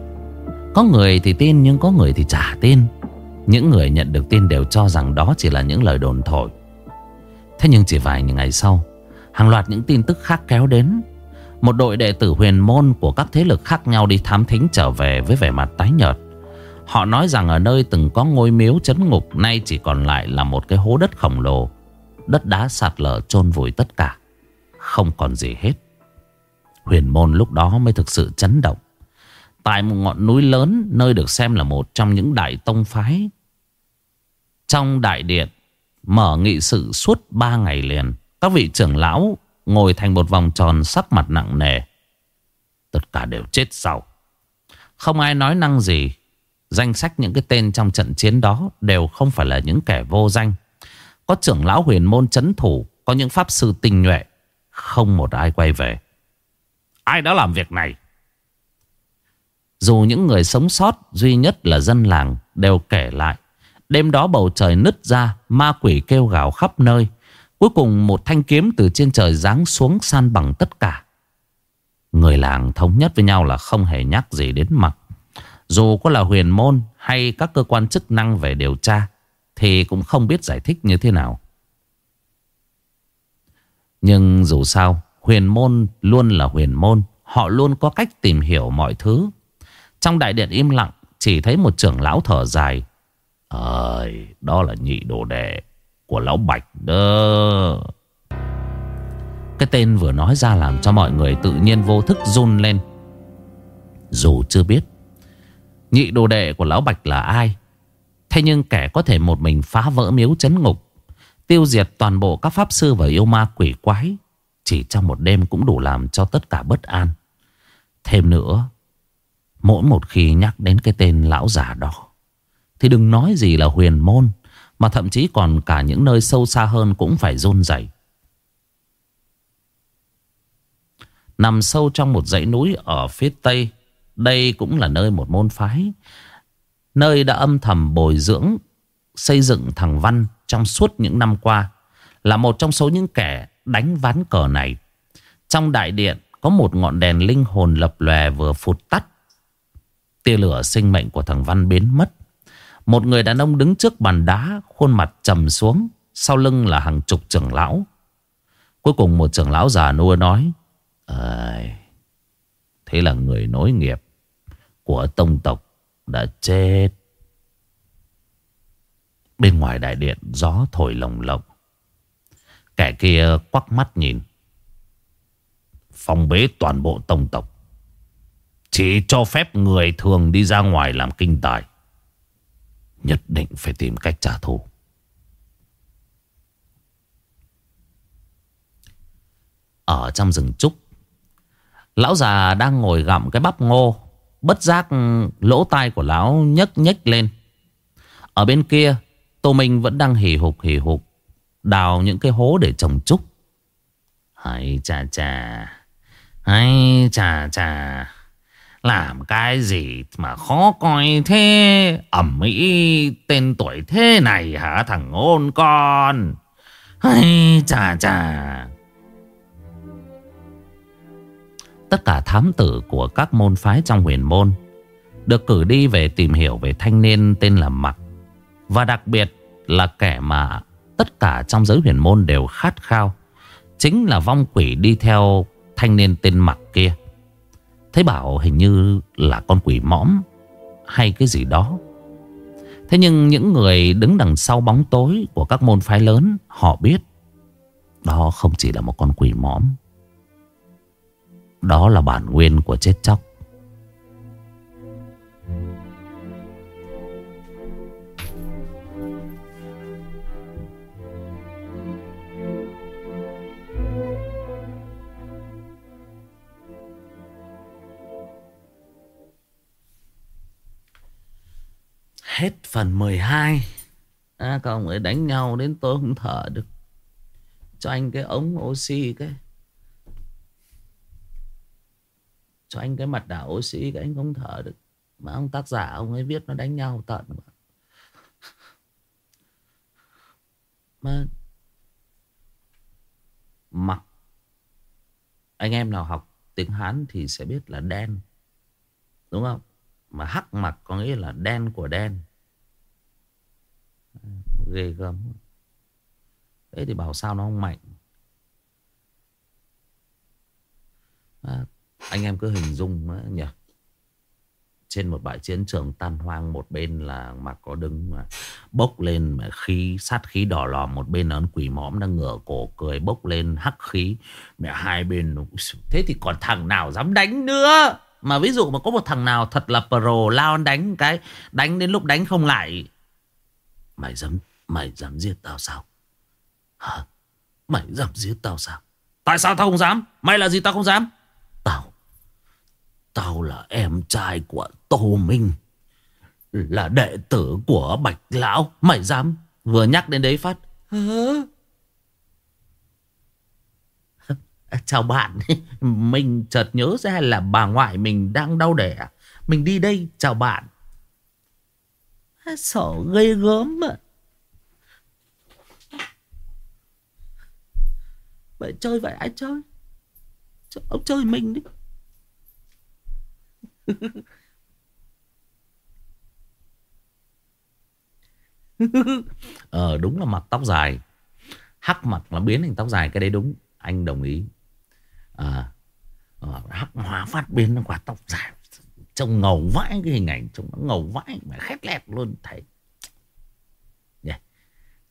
Có người thì tin, nhưng có người thì chả tin. Những người nhận được tin đều cho rằng đó chỉ là những lời đồn thổi. Thế nhưng chỉ vài ngày sau, Hàng loạt những tin tức khác kéo đến. Một đội đệ tử huyền môn của các thế lực khác nhau đi thám thính trở về với vẻ mặt tái nhợt. Họ nói rằng ở nơi từng có ngôi miếu chấn ngục, Nay chỉ còn lại là một cái hố đất khổng lồ. Đất đá sạt lở chôn vùi tất cả. Không còn gì hết. Huyền môn lúc đó mới thực sự chấn động. Tại một ngọn núi lớn Nơi được xem là một trong những đại tông phái. Trong đại điện, Mở nghị sự suốt ba ngày liền, Các vị trưởng lão Ngồi thành một vòng tròn sắc mặt nặng nề. Tất cả đều chết sau. Không ai nói năng gì. Danh sách những cái tên trong trận chiến đó Đều không phải là những kẻ vô danh. Có trưởng lão huyền môn chấn thủ, Có những pháp sư tinh nhuệ, Không một ai quay về. Ai đã làm việc này? Dù những người sống sót Duy nhất là dân làng Đều kể lại, Đêm đó bầu trời nứt ra, Ma quỷ kêu gào khắp nơi. Cuối cùng một thanh kiếm từ trên trời giáng xuống san bằng tất cả. Người làng thống nhất với nhau là không hề nhắc gì đến mặt. Dù có là huyền môn hay các cơ quan chức năng về điều tra, Thì cũng không biết giải thích như thế nào. Nhưng dù sao Huyền môn luôn là huyền môn. Họ luôn có cách tìm hiểu mọi thứ. Trong đại điện im lặng, Chỉ thấy một trưởng lão thở dài. Ơi, đó là nhị đồ đệ Của lão Bạch đó. Cái tên vừa nói ra làm cho mọi người tự nhiên vô thức run lên. Dù chưa biết Nhị đồ đệ của lão Bạch là ai, Thế nhưng kẻ có thể một mình phá vỡ miếu chấn ngục, Tiêu diệt toàn bộ các pháp sư và yêu ma quỷ quái chỉ trong một đêm cũng đủ làm cho tất cả bất an Thêm nữa, Mỗi một khi nhắc đến cái tên lão già đó, Thì đừng nói gì là huyền môn, Mà thậm chí còn cả những nơi sâu xa hơn cũng phải run rẩy. Nằm sâu trong một dãy núi ở phía tây, Đây cũng là nơi một môn phái Nơi đã âm thầm bồi dưỡng, Xây dựng thằng Văn trong suốt những năm qua, Là một trong số những kẻ đánh ván cờ này. Trong đại điện có một ngọn đèn linh hồn lập lòe vừa phụt tắt. Tia lửa sinh mệnh của thằng Văn biến mất. Một người đàn ông đứng trước bàn đá, khuôn mặt trầm xuống, sau lưng là hàng chục trưởng lão. Cuối cùng một trưởng lão già nua nói, Ây, thế là người nối nghiệp của tông tộc đã chết. Bên ngoài đại điện gió thổi lồng lộng. Kẻ kia quắc mắt nhìn. Phong bế toàn bộ tông tộc. Chỉ cho phép người thường đi ra ngoài làm kinh tài. Nhất định phải tìm cách trả thù. Ở trong rừng trúc. Lão già đang ngồi gặm cái bắp ngô. Bất giác lỗ tai của lão nhấc nhếch lên. Ở bên kia, Tô Minh vẫn đang hì hục hì hục. Đào những cái hố để trồng trúc. Hay chà chà. Hay chà chà. Làm cái gì mà khó coi thế? Ẩm mỹ tên tuổi thế này hả thằng ôn con? Hay chà chà. Tất cả thám tử của các môn phái trong huyền môn Được cử đi về tìm hiểu về thanh niên tên là Mặc. Và đặc biệt là kẻ mà tất cả trong giới huyền môn đều khát khao. Chính là vong quỷ đi theo thanh niên tên Mặc kia. Thấy bảo hình như là con quỷ mõm Hay cái gì đó. Thế nhưng những người đứng đằng sau bóng tối của các môn phái lớn, Họ biết Đó không chỉ là một con quỷ mõm. Đó là bản nguyên của chết chóc. Hết phần 12 à, Các ông ấy đánh nhau đến tôi không thở được. Cho anh cái ống oxy cái. Cho anh cái mặt đảo oxy cái anh không thở được. Mà ông tác giả ông ấy viết nó đánh nhau tận mà mặc anh em nào học tiếng Hán thì sẽ biết là đen. Đúng không? Mà hắc mặc có nghĩa là đen của đen ghê gớm. Thế thì bảo sao nó không mạnh? À, anh em cứ hình dung nhỉ? Trên một bãi chiến trường tan hoang một bên là mà có đứng mà bốc lên mà khí sát khí đỏ lò một bên là quỷ mõm đang ngửa cổ cười bốc lên hắc khí. Mẹ hai bên thế thì còn thằng nào dám đánh nữa? Mà ví dụ mà có một thằng nào thật là pro lao đánh cái đánh đến lúc đánh không lại mày dám mày dám giết tao sao? Hả? Mày dám giết tao sao? Tại sao tao không dám? Mày là gì tao không dám? Tao Tao là em trai của Tô Minh Là đệ tử của Bạch Lão. Mày dám? Vừa nhắc đến đấy phát. Chào bạn. [LAUGHS] Mình chợt nhớ ra là bà ngoại mình đang đau đẻ. Mình đi đây chào bạn Sợ gây gớm mà Vậy chơi vậy ai chơi? Ông chơi mình đi. [LAUGHS] Ờ đúng là mặc tóc dài. Hắc mặc là biến thành tóc dài Cái đấy đúng. Anh đồng ý. À, à, Hắc hóa phát biến thành quả tóc dài. Trông ngầu vãi cái hình ảnh Trông nó ngầu vãi mà khét lẹt luôn. Thầy. Yeah.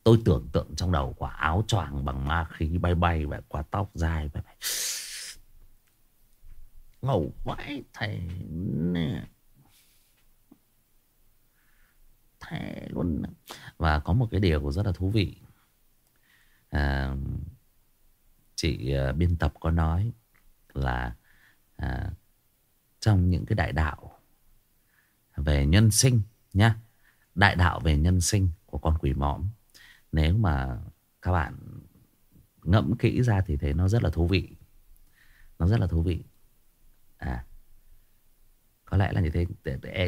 Tôi tưởng tượng trong đầu quả áo choàng bằng ma khí bay bay Và quả tóc dài bay bay. Ngầu vãi thầy. Nè. Thề luôn. Và có một cái điều rất là thú vị. À, Chị uh, biên tập có nói Là à, trong những cái đại đạo Về nhân sinh nhá. Đại đạo về nhân sinh Của con quỷ mõm. Nếu mà các bạn ngẫm kỹ ra thì thấy nó rất là thú vị. Nó rất là thú vị. À có lẽ là như thế.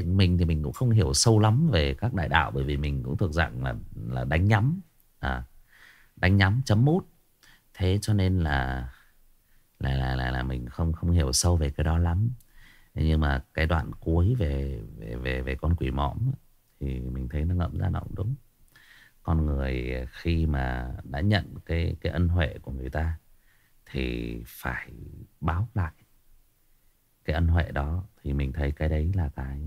Mình thì mình cũng không hiểu sâu lắm về các đại đạo bởi vì mình cũng thuộc dạng là là đánh nhắm. À, đánh nhắm chấm mút. Thế cho nên là là là là, là mình không không hiểu sâu về cái đó lắm nhưng mà cái đoạn cuối về về về về con quỷ mõm thì mình thấy nó ngậm ra nó cũng đúng. Con người khi mà đã nhận cái cái ân huệ của người ta thì phải báo lại cái ân huệ đó. Thì mình thấy cái đấy là cái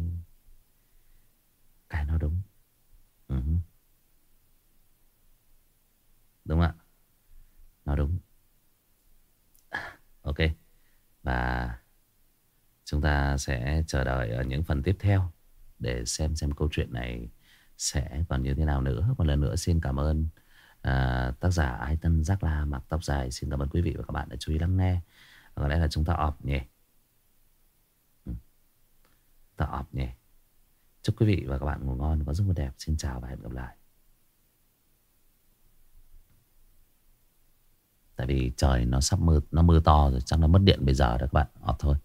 cái nó đúng. Ừ. đúng ạ? Nó đúng. Ok. Và chúng ta sẽ chờ đợi ở những phần tiếp theo để xem xem câu chuyện này sẽ còn như thế nào nữa. Một lần nữa xin cảm ơn à, tác giả Ai Tân Giác La mặc tóc dài. Xin cảm ơn quý vị và các bạn đã chú ý lắng nghe. Có lẽ là chúng ta ọp nhỉ? Ừ. Ta ọp nhỉ? Chúc quý vị và các bạn ngủ ngon Có giấc mơ đẹp. Xin chào và hẹn gặp lại. Tại vì trời nó sắp mưa Nó mưa to rồi Chắc nó mất điện bây giờ đó các bạn. Ọp thôi.